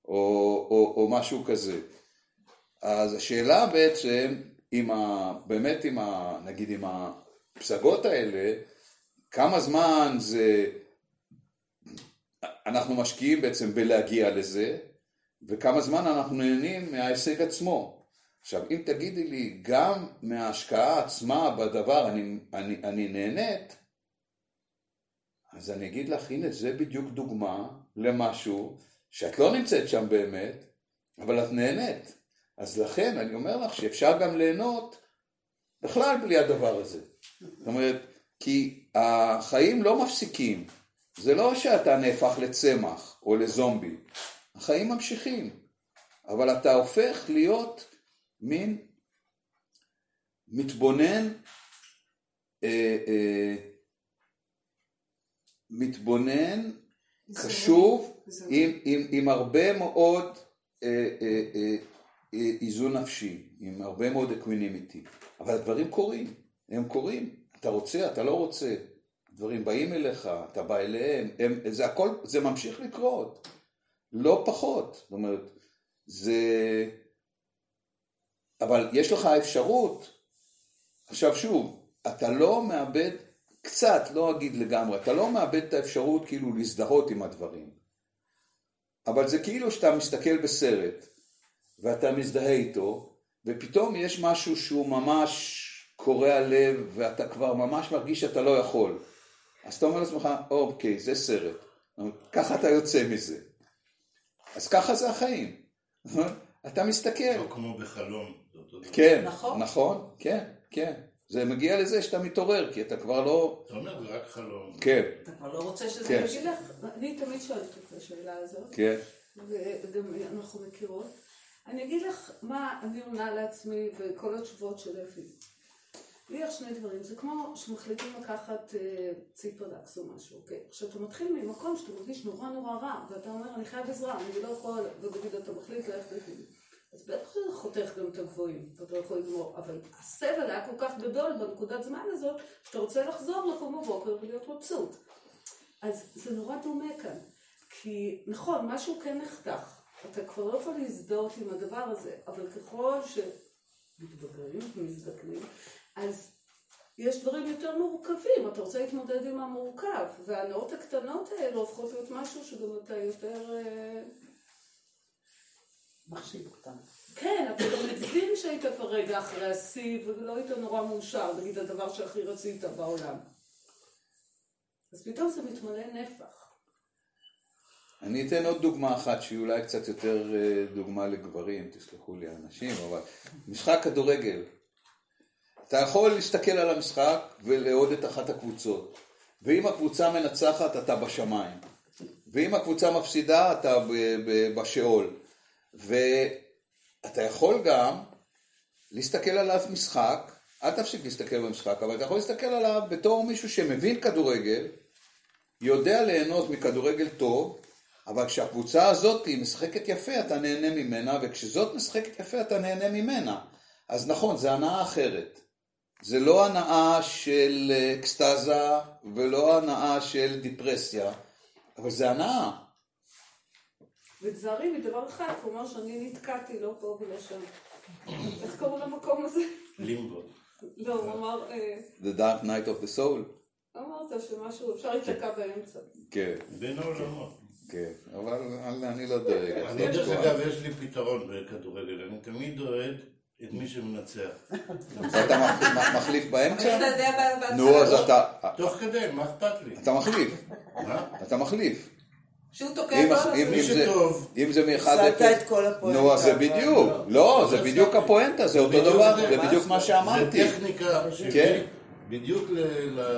או, או, או משהו כזה. אז השאלה בעצם, עם ה, באמת עם ה, נגיד עם הפסגות האלה, כמה זמן זה, אנחנו משקיעים בעצם בלהגיע לזה, וכמה זמן אנחנו נהנים מההישג עצמו. עכשיו, אם תגידי לי, גם מההשקעה עצמה בדבר אני, אני, אני נהנית, אז אני אגיד לך, הנה, זה בדיוק דוגמה למשהו שאת לא נמצאת שם באמת, אבל את נהנית. אז לכן אני אומר לך שאפשר גם ליהנות בכלל בלי הדבר הזה. זאת אומרת, כי החיים לא מפסיקים. זה לא שאתה נהפך לצמח או לזומבי. החיים ממשיכים. אבל אתה הופך להיות מין מתבונן, אה, אה, מתבונן, קשוב, עם, עם, עם הרבה מאוד אה, אה, אה, אה, איזון נפשי, עם הרבה מאוד equanimity. אבל הדברים קורים, הם קורים. אתה רוצה, אתה לא רוצה. דברים באים אליך, אתה בא אליהם, הם, זה הכל, זה ממשיך לקרות. לא פחות. זאת אומרת, זה... אבל יש לך אפשרות, עכשיו שוב, אתה לא מאבד, קצת, לא אגיד לגמרי, אתה לא מאבד את האפשרות כאילו להזדהות עם הדברים. אבל זה כאילו שאתה מסתכל בסרט, ואתה מזדהה איתו, ופתאום יש משהו שהוא ממש קורע לב, ואתה כבר ממש מרגיש שאתה לא יכול. אז אתה אומר לעצמך, אוקיי, זה סרט. ככה אתה יוצא מזה. אז ככה זה החיים. אתה מסתכל. לא כמו בחלום. כן, נכון. נכון, כן, כן. זה מגיע לזה שאתה מתעורר, כי אתה כבר לא... אתה אומר, זה רק חלום. כן, אתה כבר לא רוצה שזה... כן. אני אגיד לך, אני תמיד שואלת את השאלה הזאת, כן. וגם אנחנו מכירות. אני אגיד לך מה אני עונה לעצמי וכל התשובות של אפי. לי יש שני דברים, זה כמו שמחליטים לקחת אה, ציפרדקס או משהו, אוקיי? עכשיו אתה מתחיל ממקום שאתה מרגיש נורא נורא רע, ואתה אומר אני חייב עזרה, אני לא יכול, ונגיד אתה מחליט ללכת לפי. אז בטח שזה חותך גם את הגבוהים, ואתה יכול לגמור, אבל הסבל היה כל כך גדול בנקודת זמן הזאת, שאתה רוצה לחזור לקום בבוקר ולהיות מבסוט. אז זה נורא דומה כאן, כי נכון, משהו כן נחתך, אתה כבר לא יכול להזדהות עם הדבר הזה, אבל ככל שמתבגרים ומזדקנים, אז יש דברים יותר מורכבים, אתה רוצה להתמודד עם המורכב, וההנאות הקטנות האלה הופכות להיות משהו שגם אתה יותר... אה, מחשיב אותם. כן, אתה גם מבין שהיית ברגע אחרי השיא, ולא היית נורא מאושר, נגיד הדבר שהכי רצית בעולם. אז פתאום זה מתמלא נפח. אני אתן עוד דוגמה אחת שהיא אולי קצת יותר אה, דוגמה לגברים, תסלחו לי האנשים, אבל משחק כדורגל. אתה יכול להסתכל על המשחק ולאהוד את אחת הקבוצות. ואם הקבוצה מנצחת, אתה בשמיים. ואם הקבוצה מפסידה, אתה בשאול. ואתה יכול גם להסתכל עליו משחק, אל תפסיק להסתכל במשחק, אבל אתה יכול להסתכל עליו בתור מישהו שמבין כדורגל, יודע ליהנות מכדורגל טוב, אבל כשהקבוצה הזאת היא משחקת יפה, אתה נהנה ממנה, וכשזאת משחקת יפה, אתה נהנה ממנה. אז נכון, זה הנאה אחרת. זה לא הנאה של אה, אקסטזה, ולא הנאה של דיפרסיה, אבל זה הנאה. ותזהרי מדבר אחד, הוא אומר שאני נתקעתי לא פה ולא שם. איך קראו למקום הזה? לימבו. לא, הוא אמר... אה, The Dark Night of the Soul. אמרת שמשהו אפשר להיתקע באמצע. כן, בין העולמות. כן, אבל אני לא דואג. אני דרך אגב, יש לי פתרון בכדורגל, אני תמיד אוהד את מי שמנצח. אתה מח- מחליף באמצע? נו, אז לא. אתה... תוך כדי, מה אכפת לי? אתה מחליף. מה? אתה מחליף. שהוא תוקע אם- מי זה- שטוב. אם זה מ-1-0, הפסדת את כל הפואנטה, נו, אז זה בדיוק. לא, זה בדיוק הפואנטה, זה אותו דבר. זה בדיוק מה שאמרתי. זה טכניקה כן. בדיוק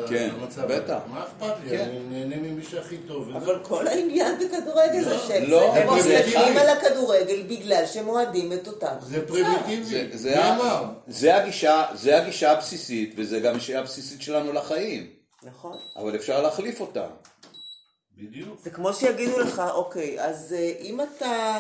כן, למצב. בטח. מה אכפת לי? כן. אני נהנה ממי שהכי טוב. אבל כל העניין בכדורגל זה שהם לא, הם אבל זה מסתכלים. על הכדורגל בגלל שהם אוהדים את אותם. זה פרימיטיבי. זה- זה מי ה- אמר? זה הגישה, הבסיסית, וזה גם הגישה הבסיסית שלנו לחיים. נכון. אבל אפשר להחליף אותה. בדיוק. זה כמו שיגידו לך, אוקיי, אז אה, אם אתה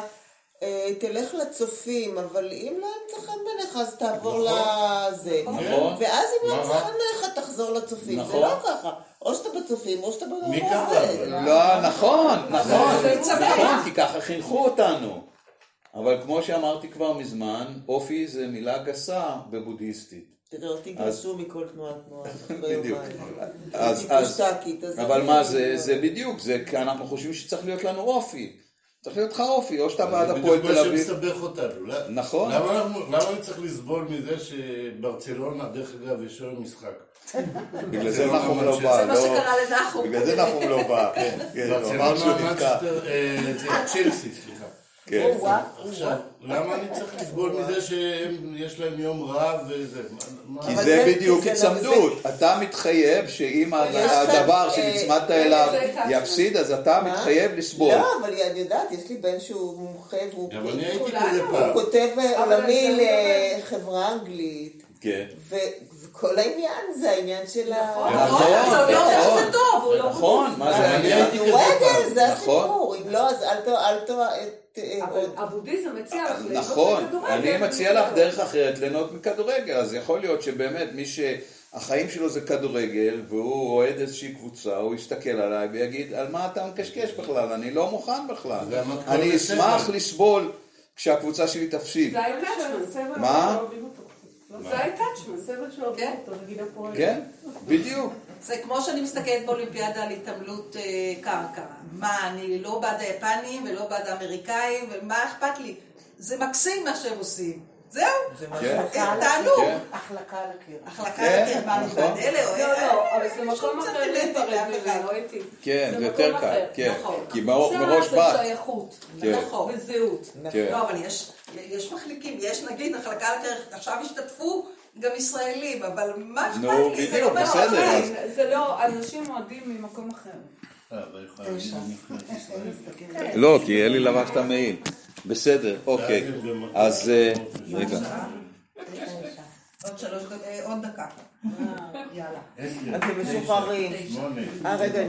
תלך לצופים, אבל אם לא ימצא חן בעיניך, אז תעבור לזה. נכון. ואז אם לא ימצא? חן בעיניך, תחזור לצופים. זה נכון. לא ככה. או שאתה בצופים, או שאתה בזה. מי קבע? לא, נכון, נכון, זה צבא. נכון, כי ככה חינכו אותנו. אבל כמו שאמרתי כבר מזמן, אופי זה מילה גסה בבודהיסטית. תראה אותי גרשו מכל תנועת תנועה. בדיוק. אז, אז, אז, אבל מה זה, זה בדיוק, זה כי אנחנו חושבים שצריך להיות לנו אופי. צריך להיות לך אופי, או שאתה בעד זה הפועל בדיוק תל מה אביב. שמסבך אותנו. לא- נכון. למה אני צריך לסבול מזה שברצלונה, דרך אגב, יש היום משחק? בגלל זה נחום לא בא, זה מה לא- שקרה לנחום. בגלל זה נחום לא בא. כן, אמר שהוא ברצלונה. מנצ'סטר, אה, זה צ'לסי, סליחה. כן. למה אני צריך לסבול מזה שיש להם יום רע וזה? כי זה בדיוק לא- הצמדות. אתה מתחייב שאם הדבר אה, שנצמדת אליו זה ככה. יפסיד, אז אתה? מתחייב לסבול. לא, אבל אני יודעת, יש לי בן שהוא מומחה והוא. כותב אה, עולמי אני לחברה אנגלית. כן. וכל העניין זה העניין של ה... נכון, לא נכון. טוב, הוא לא נכון, מה זה העניין? זה נכון. הסיפור. אם לא, אז אל אה, אבל הבודהיזם מציע לך ליהנות נכון, מכדורגל. אני מציע לך דרך אחרת ליהנות מכדורגל, אז יכול להיות שבאמת מי שהחיים שלו זה כדורגל והוא אוהד איזושהי קבוצה, הוא יסתכל עליי ויגיד, על מה אתה מקשקש בכלל? אני לא מוכן בכלל. אני. אשמח לסבול כשהקבוצה שלי תפסיד. זה ה-attachment. מה? זה ה-attachment. סבל שלו, כן. אותו. כן, בדיוק. זה כמו שאני מסתכלת באולימפיאדה על התעמלות אה, קרקע. מה, אני לא בעד היפנים ולא בעד האמריקאים, ומה אכפת לי? זה מקסים מה שהם עושים. זהו, כן. אה, תענוג. כן. החלקה על הקיר. החלקה כן, יותר, מה, אני נכון. בעד אלה או לא, אלה? לא, אבל זה מקום אחר אחד. ממנו, אתי. כן, זה יותר קל. כן. נכון. כי מראש זה מראש זה. שייכות. כן. נכון. וזהות. לא, אבל יש, יש מחליקים, יש נגיד מחלקה על הקרח, עכשיו השתתפו גם ישראלים, אבל מה אכפת לי? זה בדיוק, לא בסדר. אז- זה לא, אנשים אוהדים ממקום אחר. אה, ישראל. לא, כי אלי לבש את המעיל. בסדר, אוקיי. אז אה, רגע. עוד שלוש, אה, עוד דקה. אתם משוחררים. אה, רגע,